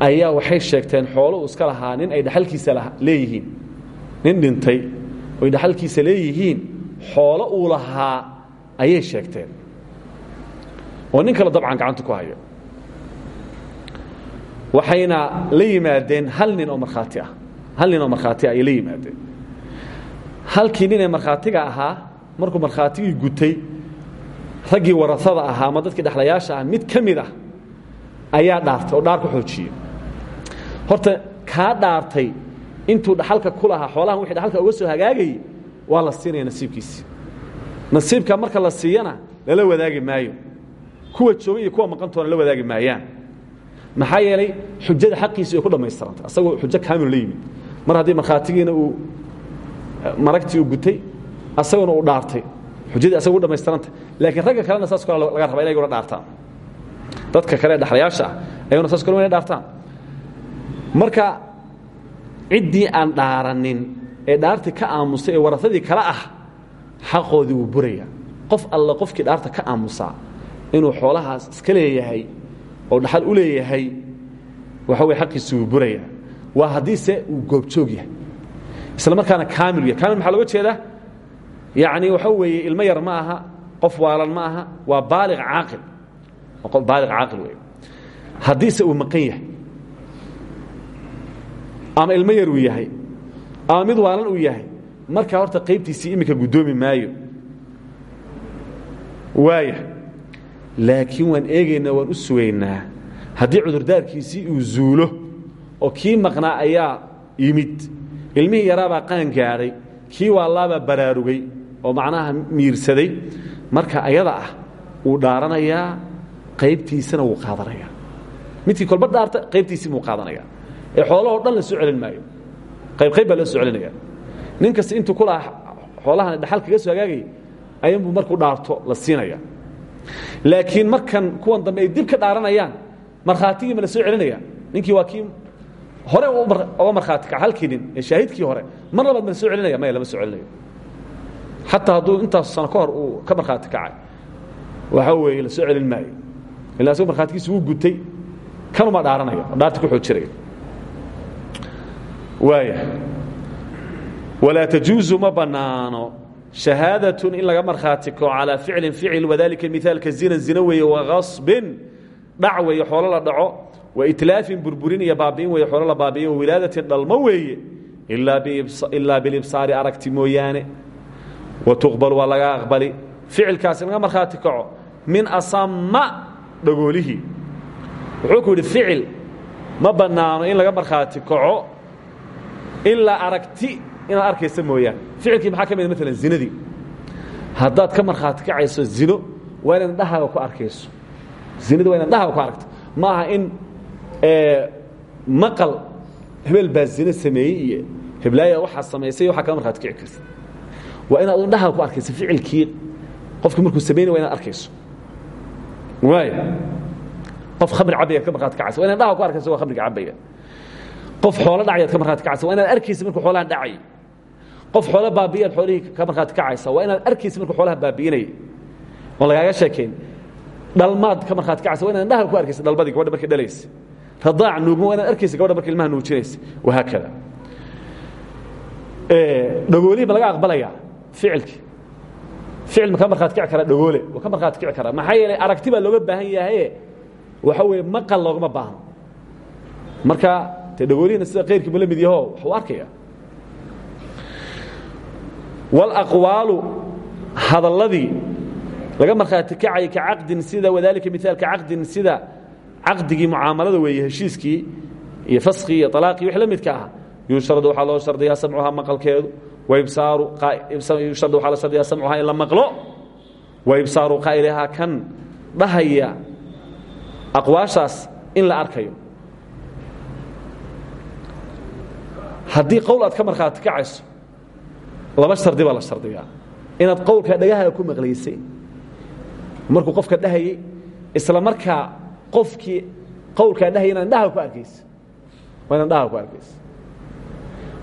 Ayaa waxay sheegteen xoolo uu iska lahaa nin ay dhaxalkiisa leeyihiin. Nin dhintay oy dhaxalkiisa leeyihiin xoolo uu lahaa ayay sheegteen. Oo nin kale dabcan gacanta ku hayo. Waxayna la yimaadeen hal oo markhaati ah. Hal nin oo markhaati ah ayay la halkii nin ee markhaatiga ahaa markuu markhaatigii gutay raggii warasada ahaa ama dadkii dhexlayaasha ah mid ka mid ah ayaa dhaartay oo dhaar ku xoojiyey. Horta kaa dhaartay intuu dhaxalka ku lahaa wixii dhaxalka uga soo hagaagayay waa la siinaya nasiibkiisii nasiibka marka la siiyana lala wadaagi maayo. Kuwa jooga iyo kuwa maqantoona la wadaagi maayaan. Maxaa yeelay xujada xaqiisi ay ku dhammaystirantay asagoo xujo kaamil la mar haddii markhaatigiina uu maragtii uu gutay asaguna uu dhaartay xujadii asaga u laakiin ragga kalena saas kale laga raba inay guna dhaartaan. Dadka kale ee dhexlayaasha ah saas kale inay dhaartaan. Marka ciddii aan dhaaranin ee dhaartii ka aamusay ee warasadii kale ah xaqoodii wuu buraya qof alla qofkii dhaarta ka aamusaa inuu xoolahaas iska leeyahay oo dhaxal u leeyahay waxa wey xaqiisi wuu buraya waa haddiise uu goobjoog yahay. Isla markaana kaamil yahay. Kaamil maxaa loga jeedaa yacni waxa weeye ilmo yar ma aha qof waalan ma aha waa baaliq caaqil. Qof baaliq caaqil weeye. Haddiise uu maqan yahay ama ilmo yar uu yahay ama mid waalan uu yahay markaa horta qaybtiisii iminka guddoomi maayo. Waaya laakiin waan eegaynaa waan u sugaynaa haddii cudurdaarkiisii uu zuulo oo kii maqnaa ayaa yimid ilmihii yaraabaa qaan gaadhay kii waalaabaa baraarugay oo macnaha miirsaday marka ayada ah wuu dhaaranayaa qaybtiisana wuu qaadanayaa midkii kolba dhaarta qaybtiisii buu qaadanaya. Ee xoolahoo dhan la soo celin maayo. Qayb qayb baa loo soo celinaya. Nin kasta intuu ku lahaa xoolahan dhaxal kaga soo hagaagay ayanbuu markuu dhaarto la siinaya. Laakiin markan kuwan dambe ay dib ka dhaaranayaan markhaatigii ma la soo celinaya. Ninkii waa kii hore oga markhaati kaca halkii nin ee shaahidkii hore mar labaad ma la soo celinaya maya lama soo celinayo xataa hadduu intaas sano ka hor uu ka markhaati kacay. Waxaa weeye la soo celin maayo. Ila asagoo markhaatigiisa wuu gutay. Kanumaa dhaaranaya oo dhaarti ku xoojiraya waaya walaa tajuusu ma bannaano. Shahaadatun in laga markhaati kaco calaa ficlin ficil wadalika mihaalka zinan zina weeye wagasbin dhac weeye xoolo la dhaco. Waitlaafin burburin iyo baabi'in weeye xoolo la baabi'in. Wawilaadatin dhalmo weeye. Ilaa bilibsaari aragti mooyaane wa tuqbal waa laga aqbali. Ficilkaasi laga markhaati kaco min asama dhagoolihii wuxuu ku yidhi ficil ma bannaano in laga markhaati kaco ilaa aragti inaad arkaysa mooyaane. Ficilkii maxaa ka mid maalan zinadii. Haddaad ka markhaati kacayso zino waa inaad indhahaaga ku arkayso. Zinada waa inaad indhahaaga ku aragto. Ma aha in maqal hebel baa zino sameeyey iyo heblaaya waxaa samaysay waxaa kaga markhaati kici karta waa inaad indhahaaga ku arkayso ficilkii qofkii markuu samaynaya wa inaad arkayso. Waay qof khamri cabayaad ka markhaati kacaysa. Wa inaad indhahaga ku arkayso waa khamriga cabaya qof xoolo dhacayaad ka markhaati kacaysa. Waa inaad arkaysa markuu xoolahan dhacay. Qof xoolo baabi'iyaad xoolihii ka markhaati kacaysa. Waa inaad arkaysa markuu xoolaha baabi'inayay oon lagaaga sheekayn dhalmaad ka markhaati kacaysa. Waa inaad indhaha ku arkaysa dhalmadii gabadha markay dhalaysa. Radaac nuugma waa inaad arkaysa gabadha marka ilmaha nuujinaysa. Wahaakada dhagoolihii ma laga aqbalayaa ficilkii ficil ma ka markhaati kici karaa dhagoole waa ka markhaati kici karaa maxaa yeelay aragti looga baahan yahaye waxa weeye maqal loogama baahno. Marka dee dhagoolihina sida kayrkiibu la mid yaho wax uu arkaya wاlaqwaalu hadalladii laga markhaati kacaya ka caqdin sida wadalika miaalka caqdin sida caqdigii mucaamalada weeye heshiiskii iyo faskii iyo alaaqii wix la midka ah. Yuusharadu waxaa loo shardiyaa samcuhaa maqalkeedu samcuhaa in la maqlo. Waibsaaru qaa'ilihaa kan dhahaya aqwaashaas in la arkayo. Haddii qowl aad ka markhaati kacayso laba shardi baa la shardiyaa. Inaad qowlkaa dhagahaaga ku maqlaysay markuu qofka dhahayey isla markaa qofkii qowlkaa dhahaya inaad indhaha ku arkaysa waa inaad indhaha ku arkaysa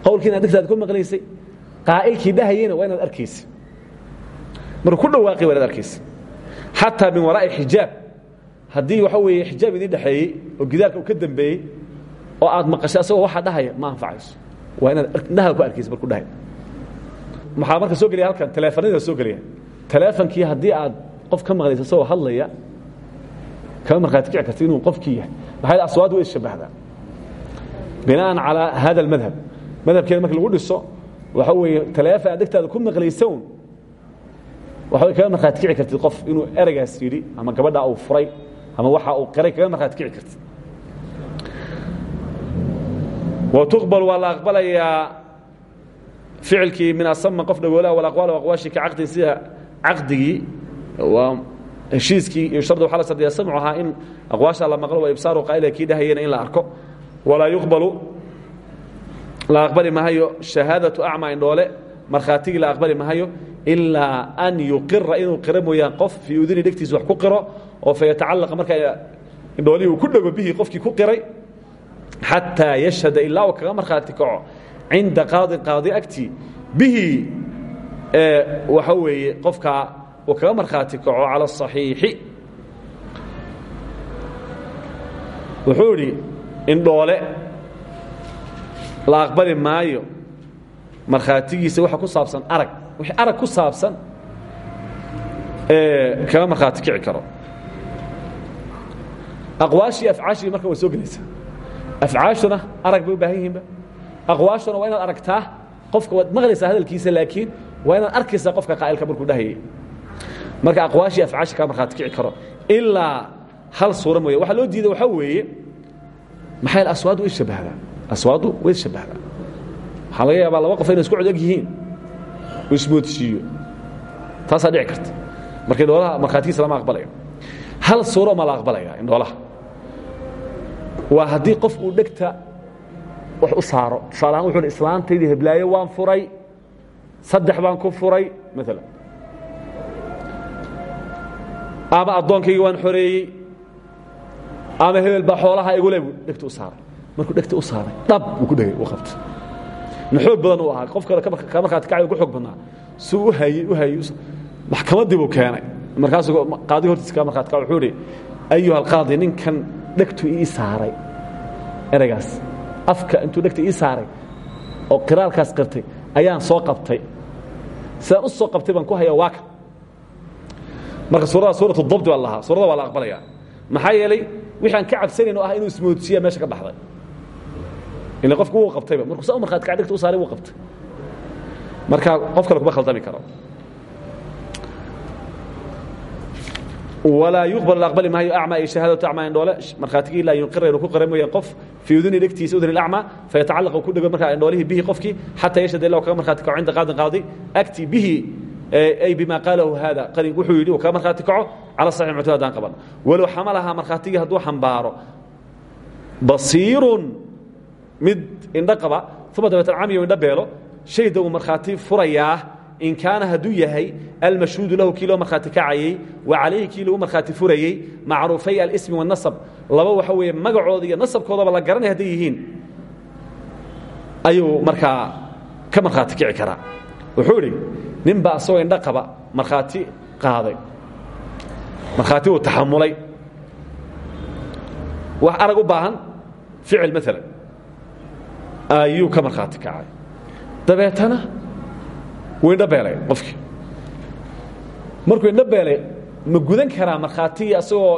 qowlkii inaad dhegtaada ku maqlaysay qaa'ilkii dhahayeyna waa inaad arkaysa markuu ku dhawaaqay waa inaad arkaysa xataa min waraa'i xijaab. Haddii waxa weeye xijaab idiin dhexeeyey oo gidaarka uu ka dambeeyey oo aad maqashay asagoo waxaa dhahaya ma anfacayso. Waa inaad indhaha ku arkaysa markuu dhahay. Maxaa marka soo gelaya halkan? Teleefanada soo gelaya. Teleefonkii haddii aad qof ka maqlaysa isagoo hadlaya kama markhaati kici karta inuu qofkii yahay. Maxaa aswaad way isshabahdaa binaan calaa hada almadhab madhabkeeda marka lagu dhiso waxa weeye teleefon aad dhegtaada ku waxa way kaga markhaati kici kartid qof inuu ereygaas yidhi ama gabadha uu furay ama waxa uu qiray kaga markhaati kici kartid. Wa tuqbal waa la aqbalayaa ficilkii min asama qof dhagoolaha walaqwaal aqwaashi ka caqdin sida caqdigii waa heshiiskii iyo shardi waxaa la sardiyaa samcuhaa in aqwaasha la maqlo wa ibsaaru qaa'ila kii dhahayana in la arko. Walaa yuqbalu la aqbali mahayo shahaadatu acmaa indhoole markhaatigii la aqbali mahayo ilaa an yuqira inuu qiro mooyaan qof fii uduni dhegtiisa wax ku qiro oo fa yatacalaqa markaa indhoolihii uu ku dhego bihii qofkii ku qiray xataa yashhada ilaa uu kaga markhaati kaco cinda qaadin qaadi agtii bihi waxa weeye qofkaa uu kaga markhaati kaco cala asaxiixi wuxuu idhi indhoole la aqbali maayo. Markhaatigiisa waxa ku saabsan arag. Wixii arag ku saabsan kaga markhaati kici karo. Aqwaashii afcaashii marka way soo gelaysaa. Afcaashuna arag bay u baahan yihiinba. Aqwaashuna waa inaad aragtaa qofka waad maqlaysaa hadalkiisa laakiin waa inaad arkaysaa qofka qaa'ilka markuu dhahayay. Marka aqwaashii afcaasha kaa markhaati kici karo. Ilaa hal suura mooye. Waxaa loo diiday waxaa weeye maxay aswaadu way shabahdaa aswaadu way shabahdaa waxaa laga yaabaa laba qof inay isku codog yihiin. Oo ismoodsiiyo. Taasaa dhici karta. Marka indhoolaha markhaatigiisa lama aqbalayo. Hal suuro ma la aqbalaya indhoolaha waa haddii qof uu dhegta wax u saaro. Tusaalahaan wuxuu hi islaantaydii heblaayo waan furay. Saddex baan ku furay maalan ama addoonkaygii waan xoreeyey. Ama hebel baa xoolaha igule buu dhegta u saaray markuu dhegta u saaray dhab buu ku dhegay u qabtay na xoog badan uu ahaa? Qof kale ka markhaati kacay ku xoog badnaa. Suu u hayey u hayey maxkamaddii buu keenay. Markaasuu qaadiga hortiisa ka markhaati kaca wuxuu idhi ayuha alqaadi ninkan dhegtu ii saaray. Ereygaas afka intuu dhegta ii saaray oo qiraalkaas qirtay ayaan soo qabtay. Sidaan u soo qabtay baan ku haya waaka. Marka suurada suuratu dabdi baa lahaa. Suurada waa la aqbalaya maxaa yeelay wixii aan ka cabsanayn oo ah inuu ismoodsiiya meesha ka baxday ila qofku wuu qabtayba markuu saa markhaati kaca dhegta u saaray wuu qabtay marka qof kale kuma khaldami karo walaa yuqbal aqbali maayo acma iyo shahaadatu acma indhoole markhaatigii ilaa yunqira inuu ku qira mooye qof fii uduni dhegtiisa uduni acma fayatacallaq uu ku dhego markaa indhoolihii bihi qofkii xataa yashhad ilaa kaga markhaati kaco cinda qaadin qaadi agti bihi ay bima qaalahu haada qarin wuxuu yidhi uu kaga markhaati kaco cala saxiix muctamad haddaan qaban walow xamalahaa markhaatigii hadduu xambaaro basiirun mid indho qaba uma dabeetan camiyo indho beelo shayda uu markhaati furayaa in kaana hadduu yahay almashhuudu lahu kii loo markhaati kacayey wa calayhi kii lagu markhaati furayey macruufay alismi waanasab laba waxa weeye magacooda iyo nasabkoodaba la garanay hadday yihiin ayuu markaa ka markhaati kici karaa. Wuxuu idhi nin baa asagoo indho qaba markhaati qaaday. Markhaati uu taxamulay. Wax arag u baahan ficil maalan ayuu ka markhaati kacay. Dabeetana wuu indho beelay qofkii. Markuu indho beelay ma gudan karaa markhaatigii asagoo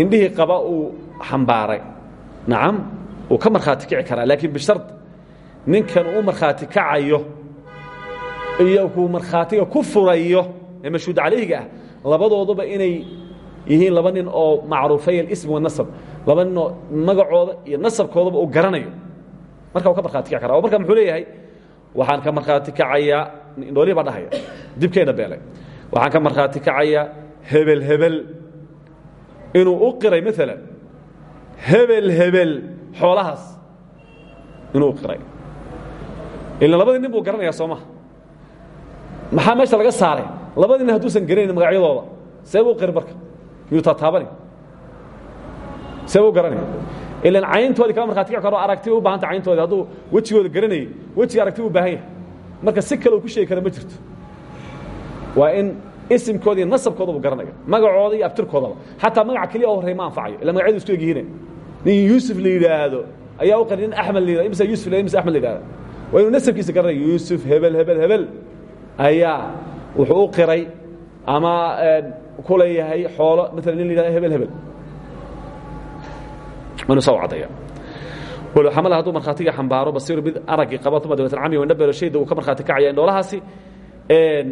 indhihii qaba uu xambaaray. Nacam uu ka markhaati kici karaa laakiin bishard ninkan uu markhaati kacayo iyo kuu markhaatiga ku furayo ee mashhuud calayhiga ah labadooduba inay yihiin laba nin oo macruufay alism wanasab laba nin oo magacooda iyo nasabkoodaba uu garanayo marka ka markhaati kici kara oo marka muxuu leeyahay waxaan ka markhaati kacayaa indhoolihii baa dhahaya dibkeenna beelay. Waxaan ka markhaati kacayaa hebel hebel inuu u qiray maalan hebel hebel xoolahaas inuu qiray. Ila labadii nin buu garanayaa maxaa meesha laga saaray? Labadii nin hadduusan garanayn magacyadooda. See buu qiri marka. Miyuu taataabani see buu garanaya ilan cayntoodii kala markhaati kici karo aragti u baahanta cayntoodii hadduu wejigooda garanayay wejiga aragti u baahan yahay. Marka si kale uu ku sheegi kara ma jirto. Waa in isimkooda iyo nasabkoodaba garanayo magacooda iyo abtirkoodaba. Xataa magaca keliya oo horrey ma anfacayo ila magacyadu isku egyihiine nin yuusuf la yidhaahdo ayaa u qari nin axmed la yidhahdo imsa yusuf la imsa axmed la yidhahdo waa inuu nasabkiisa garanayo yuusuf hebel hebel hebel. Ayaa wuxuu u qiray ama ku leeyahay xoolo. Maalan nin la yidhahdo hebel hebel xamala hadduu markhaatiga xambaaro basiiru mid araggii qaba uma dabeetan cami beelo shayda uu ka markhaati kacaya indhoolahaasi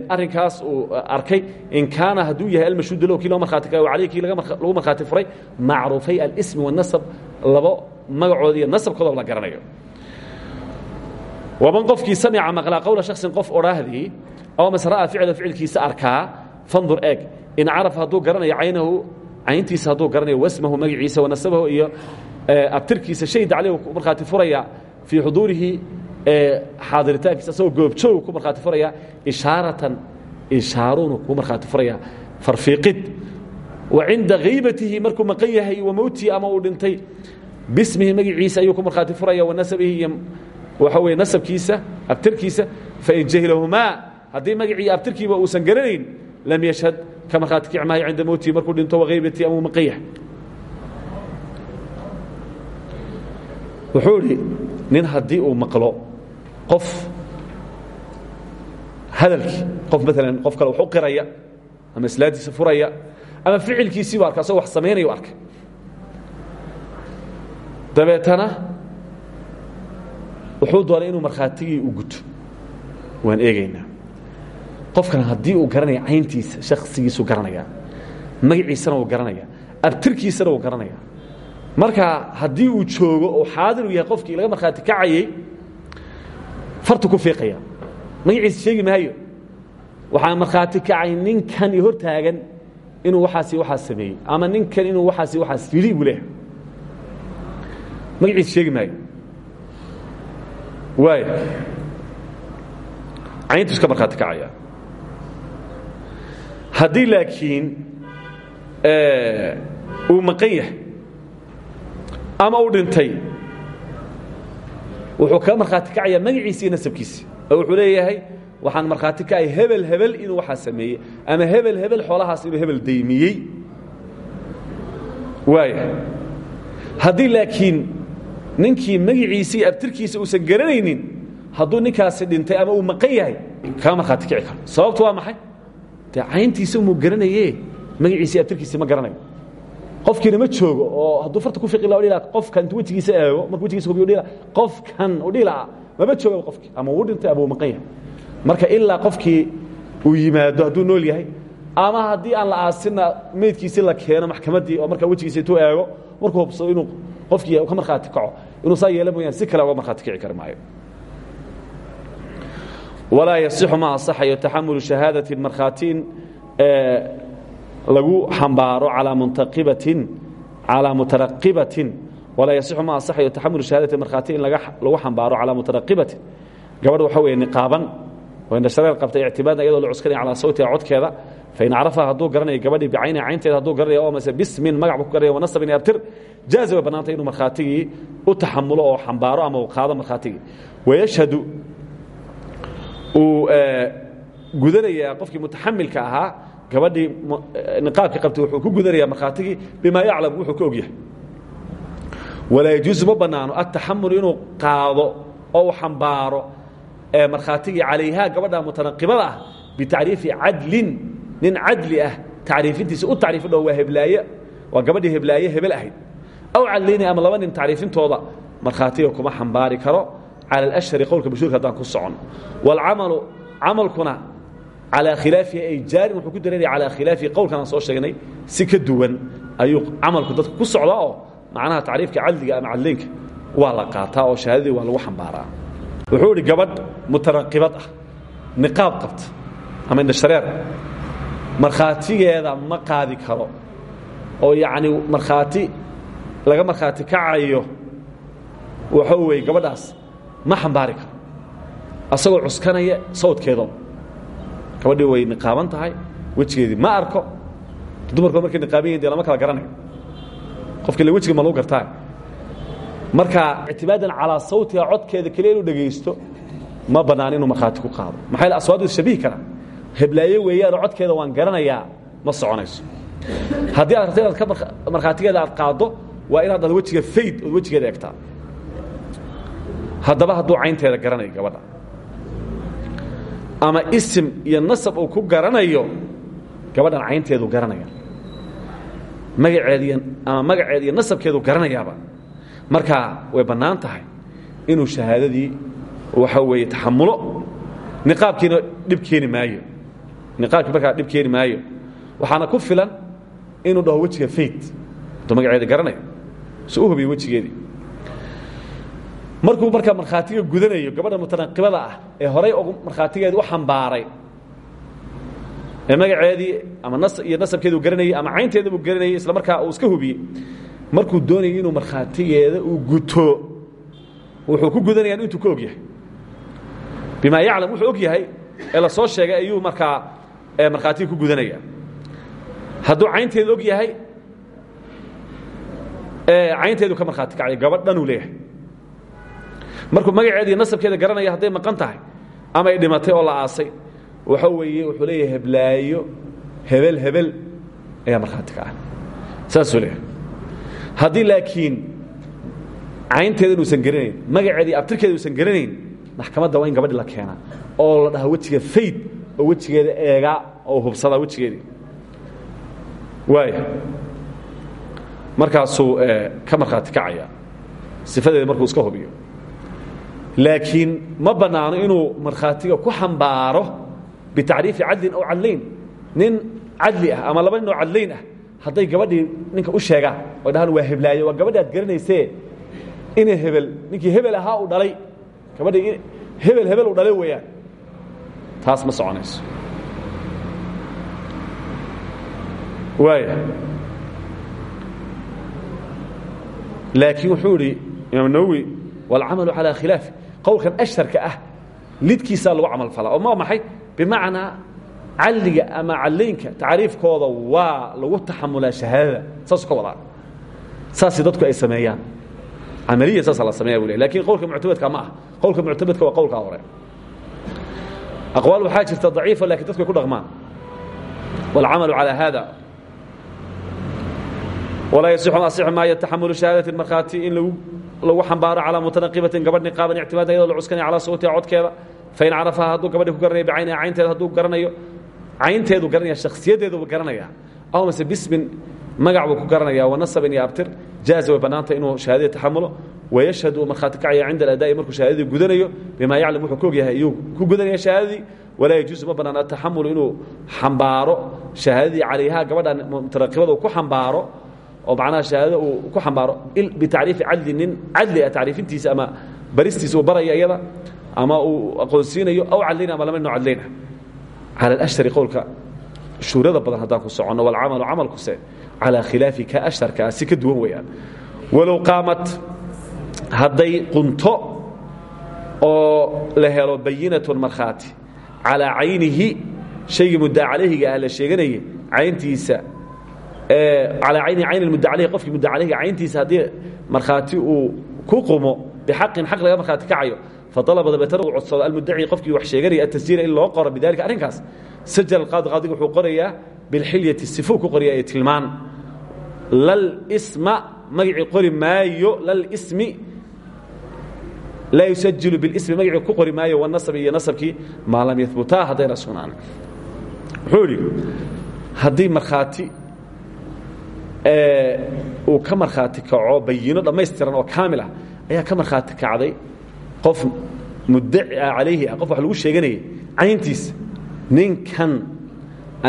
arrinkaas uu arkay in kaana hadduu yahay almashhuudu lahu kii loo markhaati kacayo calayhi kii lagu markhaati furay macruufay alismi waannasab labo magacooda iyo nasabkoodaba la garanayo. Waman qofkii samica maqlaa qowla shaksin qof odhaahdii aw mase ra'a ficla ficilkiisa arkaa fandur eeg in carafa hadduu garanayo caynahu cayntiisa hadduu garanayo wasmahu magaciisa wanasabahu iyo abtirkiisa shayda caleyh ku markhaati furaya fii xuduurihi xaadiritaankiisa asagoo goobjoog ku markhaati furaya ishaaratan ishaaruunu ku markhaati furaya farfiiqid. Wa cinda haybatihi markuu maqan yahay wa mowtihi ama uu dhintay bismihi magaciisa ayuu ku markhaati furaya wa nasabihi iyo waxa weeye nasabkiisa abtirkiisa fain jahilahumaa haddii magacii abtirkiiba uusan garanayn lam yashhad ka markhaati kici maayo cinda mowtihi markuu dhinto wahaybatii ama yahay wuxuu idhi nin haddii uu maqlo qof hadalkii qof maalan qof kale wax u qiraya ama islaadiisa furaya ama ficilkiisiibu arka asagoo wax samaynayu arkay dabeetana wuxuu doonay inuu markhaatigii u guto waan eegaynaa qofkan haddii uu garanaya cayntiisa shaksigiisuu garanaya magaciisana uu garanaya abtirkiisana uu garanaya marka haddii uu joogo oo xaadir u yahay qofkii laga markhaati kacayey fartu ku fiiqaya. Magaciisa sheegi maayo waxaa markhaati kacay ninkan i hor taagan inuu waxaasi waxaas sameeyey ama ninkan inuu waxaasi waxaas yidhi buu leeyahay. Magaciisa sheegi maayo. Waay cayntu iska markhaati kacaya haddii laakiin uu maqan yahay ama uu dhintay wuxuu kaga markhaati kacayaa magaciisi iyo nasabkiisi oo wuxuu leeyahay waxaan markhaati kacay hebel hebel inuu waxaa sameeyey ama hebel hebel xoolahaas inuu hebel daymiyey waaya haddii laakiin ninkii magaciisi iyo abtirkiisa uusan garanaynin hadduu ninkaasi dhintay ama uu maqan yahay kama markhaati kici karo. Sababtu waa maxay dee cayntiisa umuu garanaye magaciisi abtirkiisi ma garanayo qofkiina ma joogo oo hadduu farta ku fiqi la qofkan intuu wejigiisa eego markuu wejigiisa hubiyo qofkan u dhila mama jooga qofkii. Ama uu dhintay ama uu maqan yahay. Marka ilaa qofkii uu yimaado hadduu nool yahay ama haddii aan la aasinna meydkiisi la keeno maxkamaddii oo markaa wejigiisa intuu eego markuu hubsado inuu qofkii ka markhaati kaco inuu saa yeela mooyaan si kale uga markhaati kici kari maayo walaa yasixu ma asaxayo taxamulu shahaadati markhaatiin lagu xambaaro calaa muntaqibatin calaa mutaraqibatin. Walaa yasixu ma asaxayo taxamulu shahaadati markhaati in lagu xambaaro calaa waxa weeye niqaaban. Oo indha shareer qabta ictimaadna iyadoo la cuskanaya calaa sawtiha codkeeda. Fain carafaha hadduu garanayo gabadhii bicayniha caynteeda hadduu garanaya oo mase bismin magac buu ku garanaya wanasabin abtir jaaza way bannaantay inuu markhaatigii u taxamulo oo xambaaro ama uu qaado markhaatigii wayashhadu uu gudanayaa qofkii mutaxamilka ahaa gabadhii niqaabkii qabtay wuxuu ku gudanayaa markhaatigii bimaa yaclam wuxuu ka og yahay walaa yajuusu ma bannaano ataxamulu inuu qaado oo uu xambaaro markhaatigii calayhaa gabadha mutanaqibada ah bitacriifi cadlin nin cadli ah tacriifintiisa u tacriifin oo waa heblaaye waa gabadhii heblaaye hebel ahayd. Aw cadlayni ama laba nin tacriifintooda markhaatiga kuma xambaari karo cala alashhari qowlka mashhuurka haddaan ku socono waalcamalu camalkuna calaa khilaafihi ay jaarin wuxuu ku dareeraya calaa khilaafihi qowlkan aan soo sheegnay si ka duwan ayuu camalku dadku ku socdaa oo macnaha tacriifka cadliga ama cadlaynka waa la qaataa oo shahaadadii waa lagu xambaaraa wuxuu idhi gabadh mutaraqibad ah niqaab qabta ama indhashareer markhaatigeeda ma qaadi karo oo yacni markhaati laga markhaati kacayo waxa weeye gabadhaas ma xambaari karo. Asagoo cuskanaya sawdkeedo. Gabadhii way niqaaban tahay wejigeedii ma arko. Dumarkood markay niqaaban yihiin de lama kala garanayo. Qofki le wejiga ma lagu gartaa. Marka ictimaadan calaa sawtiha codkeeda keliya inuu dhegaysto ma bannaan inuu markhaati ku qaado. Maxaa aswaadu shabihi kara heblaaye weeyaanoo codkeeda waan garanayaa ma soconayso. Haddii aad rabto inaad markhaatigeeda aad qaaddo waa inaad ad wejiga fayd ood wejigeeda egtaa haddaba hadduu caynteeda garanayo gabadha. Ama isim iyo nasab uu ku garanayo gabadhan caynteedu garanaya. Magaceed ama magaceed iyo nasabkeedu garanayaaba. Markaa way bannaan tahay inuu shahaadadii waxa weeye taxamulo niqaabkiina dhib maayo. Niqaabkii markaa dhib maayo. Waxaana ku filan inuu dhaho wejiga fayd hadduu magaceeda garanayo si u hubiyo markuu markaa markhaatiga gudanayo gabadha mutanaqibada ah ee horay markhaatigeedi u xambaaray. Ee magaceedii ama iyo nasabkeedu garanayey ama caynteeda buu garanayey isla markaa uu iska hubiyey markuu doonayay inuu markhaatigeeda uu guto wuxuu ku gudanayaan intuu ka og yahay bimaa yaclam wuxuu og yahay ee la soo sheegay ayuu markaa markhaatiga ku gudanaya. Hadduu caynteeda og yahay caynteedu ka markhaati kacay gabadh dhanuu leeyahay markuu magaceeda iyo nasabkeeda garanaya hadday maqan tahay ama ay dhimatay oo la aasay waxa weeye wuxuu leeyahay heblaayo hebel hebel ayaa markhaati ka ah. Saasuu leeyahay. Haddii laakiin caynteeda inuusan garanayn magaceeda iyo abtirkeeda usan garanayn maxkamadda waa in gabadhi la keenaa oo la dhahaa wejiga fayd oo wejigeeda eegaa oo hubsadaa wejigeedii. Waaya markaasuu ka markhaati kacaya. Sifadeeda markuu iska hubiyo laakiin ma bannaano inuu markhaatiga ku xambaaro bitacriifi cadlin aw cadlayn. Nin cadli ah ama laba nin oo cadlayn ah hadday gabadhii ninka u sheegaan oy dhahaan waa heblaayo waa gabadhi aad garanaysee ina hebel ninkii hebel ahaa uu dhalay gabadhii hebel hebel uu dhalay weeyaan. Taas ma soconayso. Waaya laakiin wuxuu idhi imaam nawowi wاlcamalu calى khilaafi qowlkan asharka ah lidkiisaa lagu camal falaa oo ma maxay? Bimacnaa calliga ama callaynka tacriifkooda waa lagu taxamulaa shahaadada. Saasu ka wadaa saasay dadku ay sameeyaan. Camaliya saasa la sameeya bu le laakiin qowlka muctabadka ma ah qowlka muctabadka waa qowlkaa hore. Aqwaal waxaa jirta daciifa laakiin dadku ay ku dhaqmaan. Wاlcamalu calى hada walaa yasixu asixi maayo taxamulu shahaadati markhaati in lagu lagu xambaaro calaa mutanaqibatin gabadh niqaaban ictimaada iyadoo la cuskanaya calaa sawtiha codkeeda fain carafaha hadduu gabadhi ku garanayo bicayniha caynteeda hadduu garanayo caynteedu garanaya shakhsiyadeedu garanaya aw mase bismin magac buu ku garanaya wanasabin iyo abtir jaaza way bannaanta inuu shahaadadii taxamulo wayashhadu uu markhaati kacaya cinda aladaa'i markuu shahaadadii gudanayo bimaa yaclam wuxuu ka og yahay iyuu ku gudanaya shahaadadii walaa yajuusu ma bannaan ataxamulu inuu xambaaro shahaadadii calayhaa gabadha mutanaqibada uu ku xambaaro oo macnaha shahaadada uu ku xambaaro bitacriifi cadli nin cadli ah tacriifintiisa ama baristiisa uu baraya iyada ama uu aqoonsiinayo aw cadlayna ama lama noo cadlayna. Cala alashari qowlka shuurada badan haddaan ku soconno walcamalu camalkuse calaa khilaafi ka asharkaa si ka duwan weeyaan. Walow qaamat hadday qunto oo la helo bayinatun markhaati calaa caynihi shaygii muddaa calayhiga ah la sheeganayay cayntiisa calaa cayni cayn mudda alayhi qofkii mudda calayhiga cayntiisa haddii markhaati uu ku qumo bixaqin xaq laga markhaati kacayo faalaba dabeetana uu codsado. Almuddaci qofkii wax sheeganaya atasjiila in loo qoro bidalika arrinkaas sajal qaadi qaadigu wuxuu qorayaa bilxilyati sifuu ku qoraya ee tilmaan. Lalsma magacii qori maayo lalsmi laa yusajilu bilismi magacii ku qori maayo wanasabi iyo nasabkii maa lam yahbutaa haddayna sugnaan. Wuxuu idhi haddii markhaati uu ka markhaati kaco bayino dhammaystiran oo kaamil ah ayaa ka markhaati kacday. Qof muddaci ah calayhi ah qof wax lagu sheeganayay cayntiisa ninkan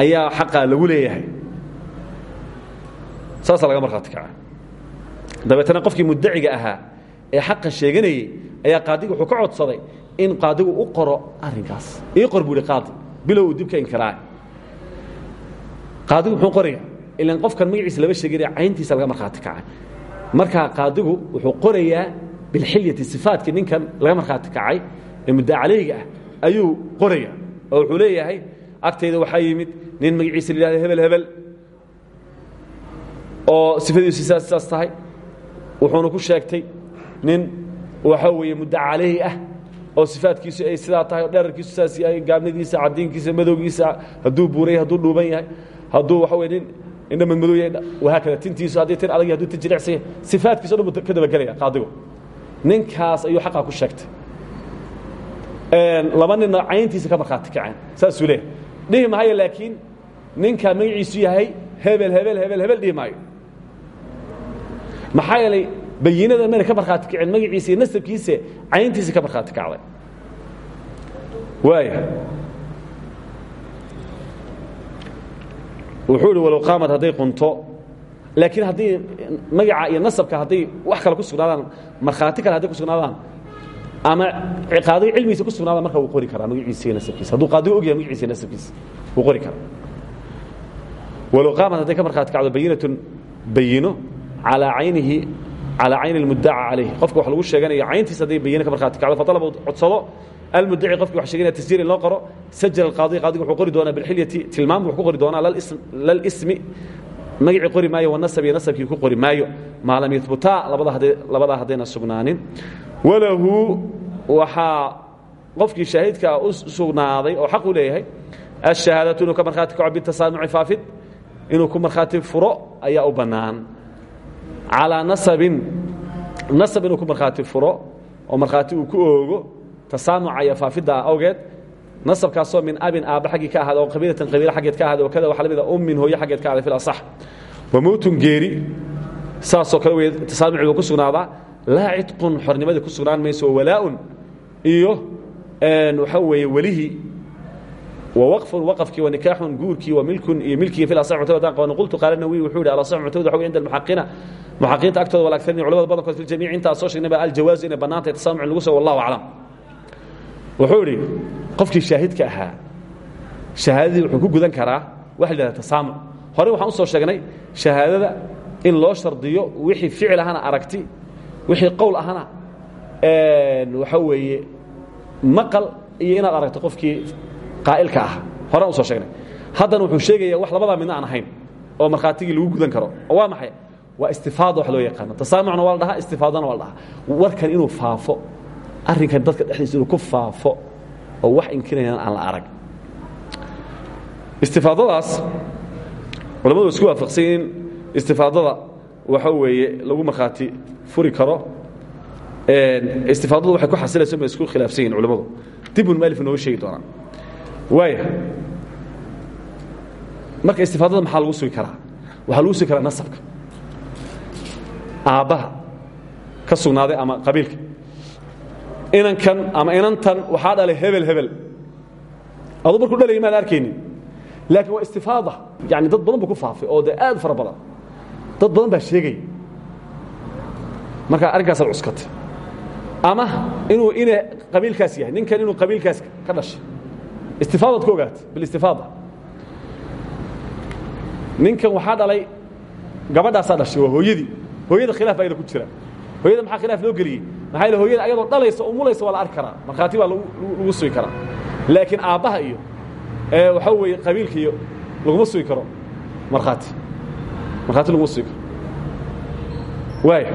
ayaa xaqaa lagu leeyahay. Saasaa laga markhaati kaca dabeetana qofkii muddaciga ahaa ee xaqan sheeganayey ayaa qaadiga wuxuu ka codsaday in qaadigu u qoro arrinkaas. Ii qor buu ihi qaadi bilow uu dibka inkiraa qaadigu muxuu qoraya ilan qofkan magaciisa lama sheeganaya cayntiisa laga markhaati kacay markaa qaadigu wuxuu qorayaa bilxilyati sifaatkii ninkan laga markhaati kacay ee muddaa calayga ah ayuu qoraya oo wuxuu leeyahay agtayda waxaa yimid nin magaciisa la yihahdo hebel hebel. Oo sifadiisu sidaas sidaas tahay. Wuxuuna ku sheegtay nin waxaa weeye mudda calayhi ah oo sifaadkiisu ay sidaa tahay oo dherarkiisu sidaas yahay gaabnadiisa cadiinkiisa madowgiisa hadduu buuray hadduu dhuuban yahay hadduu waxa weye nin indha madmadow yahay wahaakada tintiisu haddii tin adag hadduu tin jilicsan yahay sifaadkiisa o dhan buu ka dabagelaya qaadigu. Ninkaas ayuu xaqaa ku sheegtay. Laba ninna cayntiisa ka markhaati kaceen saasuu leeyahay. Dhihi maayo laakiin ninkaa magaciisu yahay hebel hebel hebel hebel dhihi maayo. Maxaa yeelay bayinada mayna ka markhaati kaceen magaciisa iyo nasabkiise cayntiisa ka markhaati kacday. Waaya wuxuu ihi qaamad hadday qunto laakiin haddii magaca iyo nasabka hadday wax kale ku sugnaadaan markhaati kale hadday ku sugnaadaan ama qaadiga cilmigiisa ku sugnaadaan marka wuu qori karaa magaciisa iyo nasabkiisa. Hadduu qaadiga og magaciisa iyo nasabkiisa wuu qori karaa. Walow qaamad hadday ka markhaati kacdo bayinatun bayino calaa caynihi calaa cayni almuddaca calayh qofka wax lagu sheeganaya cayntiisa hadday bayino ka markhaati kacdo fadalaba codsado almuddaci qofkii wax sheeganaya tasjiir in loo qoro sajal alqaadi qaadiga wuxuu qori doonaa bilxilyati tilmaam wuxuu qori maayo wanasab iyo nasabkii ku qori maayo maa lam yahbutaa labada hadday labadaa haddayna sugnaanin walahu waxaa qofkii shaahidkaa u sugnaaday oo xaq u leeyahay ashahaadatu inuu ka markhaati kaco bitasaamuci faafid inuu ku markhaati furo ayaa u bannaan calaa nasabin nasab inuu ku markhaati oo markhaati uu ku oogo tasaamuca iyo faafidda awgeed nasabkaasoo min abin aabba xaggii ka ahaada oo qabiilatan qabiila xaggeed ka ahaada oo kada waxa la mid a ummin hooyo xaggeed ka ahaada fil asax. Wa mowtun geeri saasoo kale wey tasaamuci buu ku sugnaadaa laa cidqun xornimadii ku sugnaan mayso walaa'un iyo waxaa weeye welihii wwqfun waqafkii wanikaaxun guurkii wamilkun iyo milkii fi asax muctamad aan qaban qultu qaala nawiy wuxuu yidhi alasax muctamad waxa wey cinda almuxaqina muxaqiinta agtooda wal agtarin culamada badankood fi ljamiic intaa soo sheegnay baa aljawaazu inay bannaantay tasamuc in lagu soo wallahu aclam wuxuu idhi qofkii shaahidka ahaa shahaadadii wuxuu ku gudan karaa waxa la yidhahda tasaamuc horey waxaan u soo sheegnay shahaadada in loo shardiyo wixii ficil ahana aragti wixii qowl ahana waxa weeye maqal iyo inaad aragto qofkii qaa'ilka ah horaan u soo sheegnay. Haddana wuxuu sheegaya wax labadaa midna aan ahayn oo markhaatigii lagu gudan karo. Oo waa maxay? Waa istifaada wax loo yaqaano. Tasaamucna waa la dhahaa istifaadana waa la dhahaa. Warkan inuu faafo arrinkan dadka dhexdiisa inuu ku faafo oo wax inkirayaan aan la arag. Istifaadadaas culamadu isku waafaqsan istifaadada waxa weeye lagu markhaati furi karo. Istifaadadu waxay ku xasilayso isku khilaafsan yihiin dibun maalif inooga sheegi doonaa. Waaya marka istifaadada maxaa lagu sugi karaa? Waxaa lagu sugi karaa nasabka. Aabbaha ka sugnaaday ama qabiilka inankan ama inantan waxaa dhalay hebel hebel. Adu markuu dhalaya maad arkaynin. Laakiin waa istifaada. Yani dad badan buu ku faafay oo dee aad fara badan. Dad badan baa sheegaya marka arrinkaasaad cuskatay. Ama inuu ina qabiilkaas yahay ninkan inuu qabiilkaas ka dhashay. Istifaadaad ku ogaatay bilistifaada ninkan waxaa dhalay gabadhaasaa dhashay waa hooyadii. Hooyada khilaaf baa ayada ku jira. Hooyada maxaa khilaaf loo geliyey maxaa hooyada ayadoo dhalaysa umulaysa waa la arki lagu sugi karaa. Laakiin aabbaha iyo waxaa weeye qabiilka iyo laguma sugi karo markhaati. Markhaati laguma sugi karo. Waaya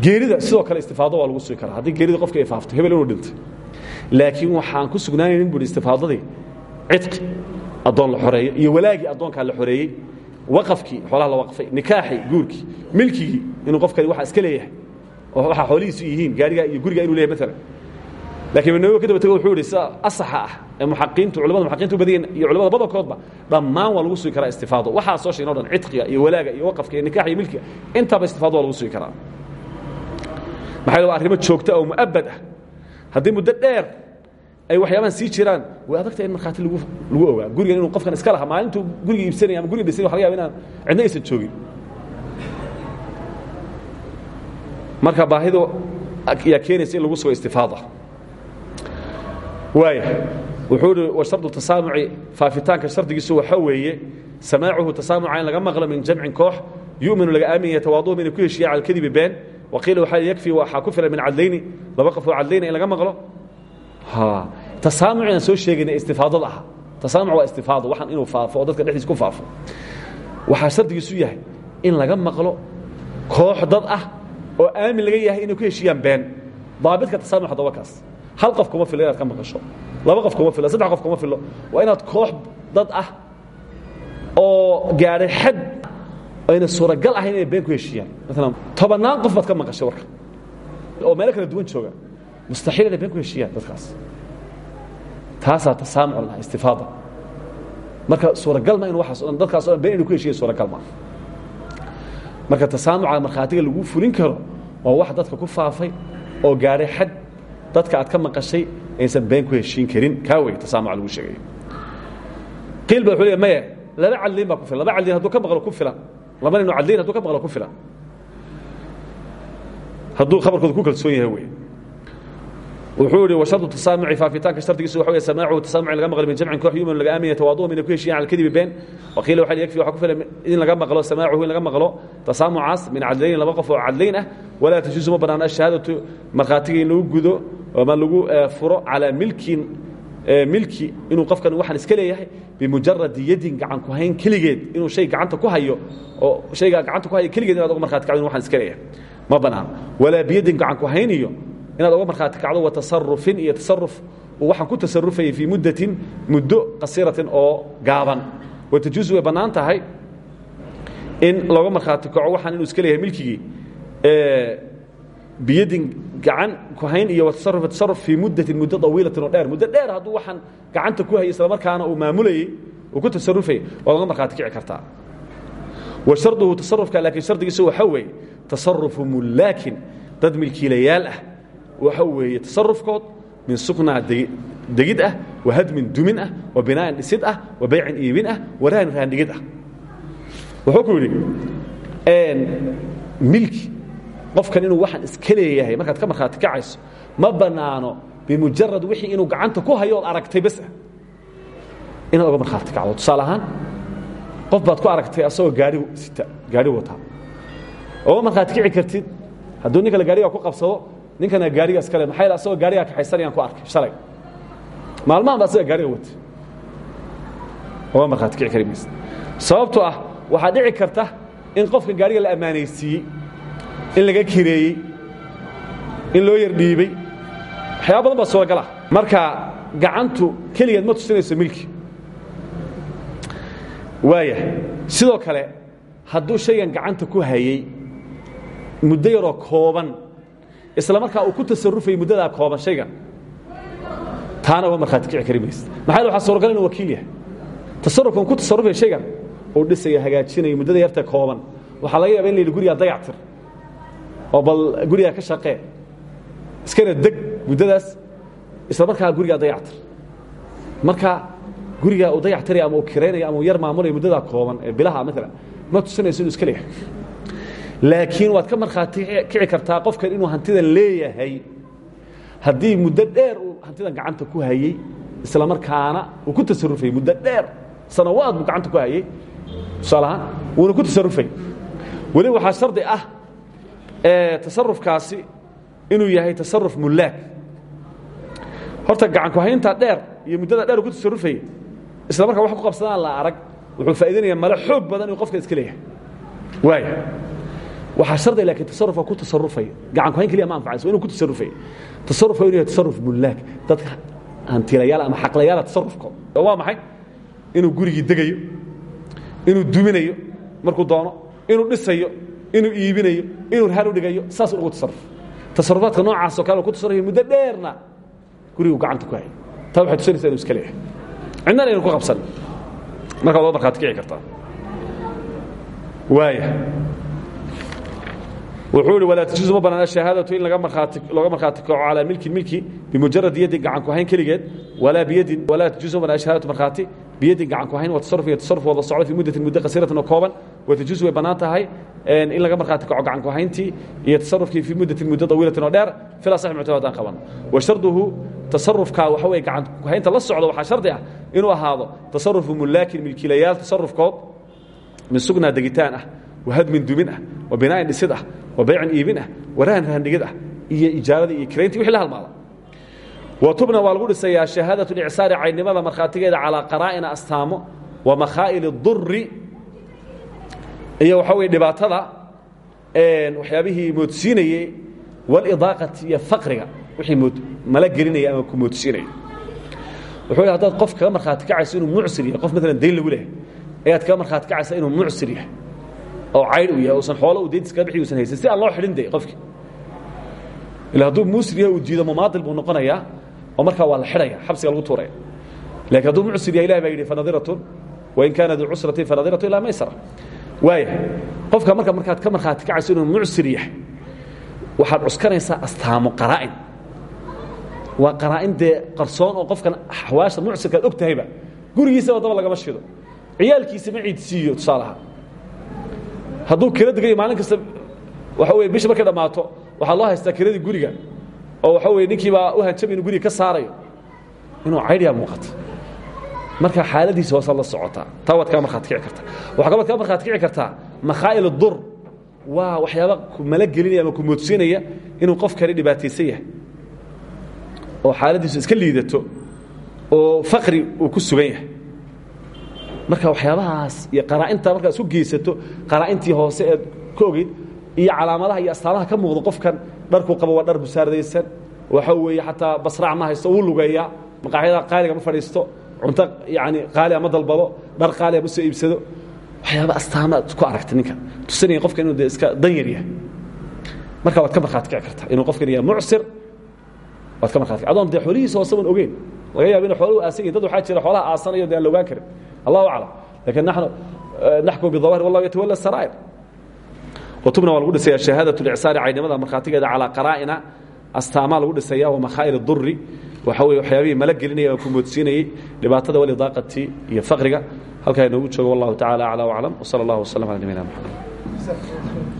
geerida sidoo kale istifaado waa lagu sugi karaa. Haddii geerida qofka ay faafto hebel inuu dhintay. Laakiin waxaan ku sugnaanaynin buhi istifaadadii cidqi addoon la xoreeyo iyo walaagii addoonkaa la xoreeyey waqafkii xoolaha la waqfay nikaaxii guurkii milkigii inuu qofkani waxa iska leeyahay oo waxa xoolihiisu yihiin gaarigaa iyo gurigaa inu leeyahay maalan lakiin ibn nawi ka daba tego wuxuu yidhi sida asaxa ah ee muxaqiintu culamada muxaqiintu u badayen iyo culamada badankoodba dhammaan waa lagu sugi karaa istifaado. Waxaa soo sheegno dhan cidqiga iyo walaaga iyo waqafka iyo nikaxa iyo milkiga intaaba istifaado waa lagu sugi karaa. Maxaa yeel waa arrimo joogta oo mu'abad ah. Haddii muddo dheer ay waxyaabahan sii jiraan. Way adagta in markhaati lagu ogaa. Gurigan inuu qofkan iska lahaa maalintuu guriga iibsanaya ama guriga dhisay waxa laga yaba inaan cidna aysan joogin. Marka baahidu yaa keenaysa in lagu sugo istifaada. Waaya wuxuu ihi washardu tasaamuci faafitaanka shardigiisu waxaa weeye samaacuhu tasaamuca in laga maqlo min jamcin koox yu'minu laga aamin yahay tawaaduhum inay ku heshiiyaan cala alkadibi been waqiila waxaa yakfi waxaa ku filan min cadlayni. Laba qof oo cadlayna in laga maqlo tasaamuc inaan soo sheegayna istifaadada ah tasaamuc waa istifaado. Waxaan inuu faafo oo dadka dhexdiisa ku faafo. Waxaa shardigiisu yahay in laga maqlo koox dad ah oo aamin laga yahay inay ku heshiiyaan been. Daabidka tasaamuc haddaba kaas. Hal qof kuma filo inaad ka maqasho. Laba qof kuma filo. Saddex qof kuma filo. Waa inaad koox dad ah oo gaadhay xad ayna suuragal ahayn inay been ku heshiiyaan. Maalan tobannaan qof baad ka maqashay warka. Oo meelo kala duwan jooga mustaxiil inay been ku heshiiyaan dadkaas taasaa tasaamuc lahaa istifaada. Marka suuragal ma in dhan dadkaas o dhan been inay ku heshiiyan suuragal ma marka tasaamuca markhaatiga lagu fulin karo waa wax dadka ku faafay oo gaadhay xad dadka aad ka maqashay aysan been ku heshiin karin. Kaa wey tasaamuca lagu sheegayo qiil ba wuxuu leeya maya laba cadliin baa ku filan. Laba cadliin hadduu ka maqlo ku filan. Laba nin oo cadliin hadduu ka maqlo ku filan. Hadduu khabarkooda ku kalsoon yahay wey wuxuu ihi washardu tasaamuci faafitaanka shardigiisu waxa wey samaacuhu tasaamuc in laga maqlo min jamcin koox yuman laga aaminaya tawaaduhum inay ku heshiiyaan cala alkadibi been. Waqiila waxa yakfi waxa ku filan in laga maqlo samaacuhu in laga maqlo tasaamucaas min cadlaynin laba qof oo cadlayn ah walaa tajuusu ma banaana ashahaadatu markhaatigii in lagu gudo ama lagu furo calaa milkin milki inuu qofkan waxaan iska leeyahay bimujaradi yadin gacan ku hayn keligeed inuu shay gacanta ku hayo oo shaygaa gacanta ku hayo keligeed inaad uga markhati kacdo in waxaan iska leeyahay. Ma banaana walaa biyadin gacan ku hayn iyo inaad uga markhaati kacdo wa tasarufin iyo tasaruf uu waxaan ku tasarufayay fii muddatin muddo qasiratin oo gaaban. Wa tajuusu way bannaan tahay in looga markhaati kaco waxaan inuu iska leeyahay milkigii biyadin gacan ku hayn iyo watasaruf tasaruf fii muddatin muddo dawiilatin oo dheer. Muddo dheer hadduu waxaan gacanta ku hayay isla markaana uu maamulayey uu ku tasarufayay waad uga markhaati kici kartaa. Wa sharduhu tasarufka laakiin shardigiisa waxaa weeye tasarufu mullaakin dad milkiilayaal ah waxa weeye tasarufkood min suknaa degid ah wa hadmin dumin ah wa binaa'in dhisid ah wa baycin iibin ah wa rahan rahandhigid ah. Wuxuu ku yidhi milki qofkan inuu waxaan iska leeyahay markaad ka markhaati kacayso ma bannaano bimujarad wixii inuu gacanta ku hayo ood aragtay bas ah. Inaad oga markhaati kacdo. Tusaale ahaan qof baad ku aragtay asagoo gaari sita gaari wataa. Oga markhaati kici kartid hadduu nin kale gaarigaa ku qabsado ninkana gaariga iskale maxaa yeel asagoo gaarigaa kaxaysanayaan ku arkay shalay. Maalmahan ba asaga gaariga watay oga markhaati kici kari maysa sababtoo ah waxaa dhici karta in qofka gaariga la ammaanaysiiyey in laga kireeyey in loo yar dhiibey waxyaaba badan baa suuragal ah. Marka gacantu keligeed ma tusinayso milki. Waaya sidoo kale hadduu shaygan gacanta ku hayey muddo yaroo kooban isla markaa uu ku tasarufayay muddadaa kooban shaygan. Taana waa markhaati kici kari maysa maxaa yeel waxaa suuragal inuu wakiil yahay. Tasarufkan ku tasarufaya shaygan uu dhisaya hagaajinaya muddada yarta kooban. Waxaa laga yaaba in la yidhi gurigaa dayactir. Oo bal gurigaa ka shaqee. Iskana deg muddadaas isla markaa gurigaa dayactir. Marka gurigaa uu dayactiraya ama uu kiraynaya ama uu yar maamulaya muddadaa kooban ee bilaha maalan ma tusinayso inuu iska leeyahay laakiin waad ka markhaati kici kartaa qofkan inuu hantidan leeyahay. Haddii muddo dheer uu hantidan gacanta ku hayey isla markaana uu ku tasarufayey muddo dheer sanawaad buu gacanta ku hayey tusaale ahaan wuuna ku tasarufay. Weliba waxaa shardi ah tasarufkaasi inuu yahay tasaruf mullaag horta gacanku hayntaa dheer iyo muddada dheer uu ku tasarufayey isla markaa wax ku qabsadaan la arag wuxuu faa'idaynaya male xoog badan inuu qofkan iska leeyahay. Waaya waxaa shardiga laakiin tasarufka ku tasarufaya gacanku hayn keliya ma anfacayso inuu ku tasarufay tasarufka inuu yahay tasaruf mullaag dadka hantilayaal ama xaqlayaala tasarufkooda oo waa maxay? Inuu gurigii degayo inuu duminayo markuu doono inuu dhisayo inuu iibinayo inuu rahan u dhigayo saas ugu tasaruf tasarufaadka noocaasoo kale ku tasarufaya muddo dheerna gurigu gacanta ku hayay. Taa waxay tusinaysaa inuu iska leeyahay. Cidnana aynu ku qabsan. Markaa waa markhaati kici kartaa. Waaya wuxuu ihi walaa tajuusu ma banaana shahaadatu in looga markhaati kaco calaa milkin milki bimujarad yadin gacanku hayn keligeed walaa biyadin walaa tajuusu ma banaana shahaadatu markhaati biyadin gacanku hayn wa tasarruf iyo tasarruf wada socda fii muddatin muddo qasiiratin oo kooban wa tajuusu way bannaan tahay in laga markhaati kaco gacanku hayntii iyo tasarrufkii fii muddatin muddo dawiilatin oo dheer fila sax muctamad haddaan qabanno wa sharduhu tasarufka waxa weeye gacanku haynta la socda waxaa shardi ah inuu ahaado tasarufu mulaakin milkiilayaal tasarufkood min sugnaa degitaan ah wahadmin dumin ah wa binaain dhisid ah wa baycin iibin ah wa rahan rahandhigid ah iyo ijaaradii iyo kirayntii wixii la halmaada. Wa tubna waa lagu dhisayaa shahaadatu licsaari caynimada markhaatigeeda calaa qaraa'ina astaamo wa makhaa'il duri iyo waxaa weye dhibaatada waxyaabihii moodsiinayey walidaaqati iyo faqriga wixii mala gelinaya ama ku moodsiinaya wuxuu hadaad qof kaga markhaati kacayso inuu mucsir yahay qof maalan dayn lagu lehay ayaad kaga markhaati kacaysa inuu mucsir yahay oo caydh u yahay usan xoolo u dayntiis kaga bixi usan haysan si aan loo xidhin de qofkii ila hadduu muusir yahay uu diido mumaadil buu noqonayaa oo markaa waa la xidhaya xabsiga lagu tuuraya. Lakiin hadduu mucsir yahay ilahi baa yidhi fanadiratun wain kaana duu cusratin fanadiratu ilaa maysara. Waaya qofka marka markaad ka markhaati kacayso inuu mucsir yahay waxaad cuskanaysaa astaamo qaraa'in. Waa qaraa'in dee qarsoon oo qofkan axwaasha mucsirka ad og tahayba gurigiisaba daba lagama shido. Ciyaalkiisa ma ciidsiiyo tusaalaha hadduu kira degayo maalin kasta waxa weye bisha markay dhammaato waxaa loo haystaa kiradii guriga oo waxa weye ninkiibaa u hanjaba inuu guriga ka saarayo. Inuu caydhiyaa muuqata. Marka xaaladiisa hoosaad la socotaa taa waad kaga markhaati kici kartaa waxaa kaloo kaga markhaati kici kartaa makhaa'il dur waa waxyaaba mala gelinaya ama ku moodsiinaya inuu qof kale dhibaataysan yahay. Oo xaaladiisu iska liidato. Oo faqri uu ku sugan yahay marka waxyaabahaas iyo qaraa'inta markaad isku geysato qaraa'intii hoose eed ka ogeyd iyo calaamadaha iyo astaamaha ka muuqda qofkan dharkuu qabo waa dhar busaardaysan waxa weeye xataa basraac ma haysto wuu lugeeyaa maqaaxyada qaaliga ma fadhiisto cunto yani qaaliga ma dalbado dhar qaaliga ma soo iibsado. Waxyaaba astaama aad ku aragta ninkan tusinaya qofka inuu de iska danyar yahay. Marka waad ka markhaati kici kartaa inuu qofkan yahay mucsir waad ka markhaati adoon dee xoolihiisa hoose ban ogeyn laga yaaba inu xooluhu aasan yihiin dad waxaa jira xoolaha aasanayo de aan la ogaan karin allahu aclam laakiin naxnu naxkum bidawahir wallahu yatawala saraa'ir watubna waa lagu dhisaya shahaadatu licsaari caynimada markhaatigeeda calaa qaraa'ina. Astaamaa lagu dhisaya waa makhaa'il duri waxa weye waxyaabihii mala gelinaya aan ku moodsiinayey dhibaatada walidaaqati iyo faqriga. Halkaa inoogu joogo wallahu tacala aclى waclam wsala اllah waslm ala nabiyina mxamed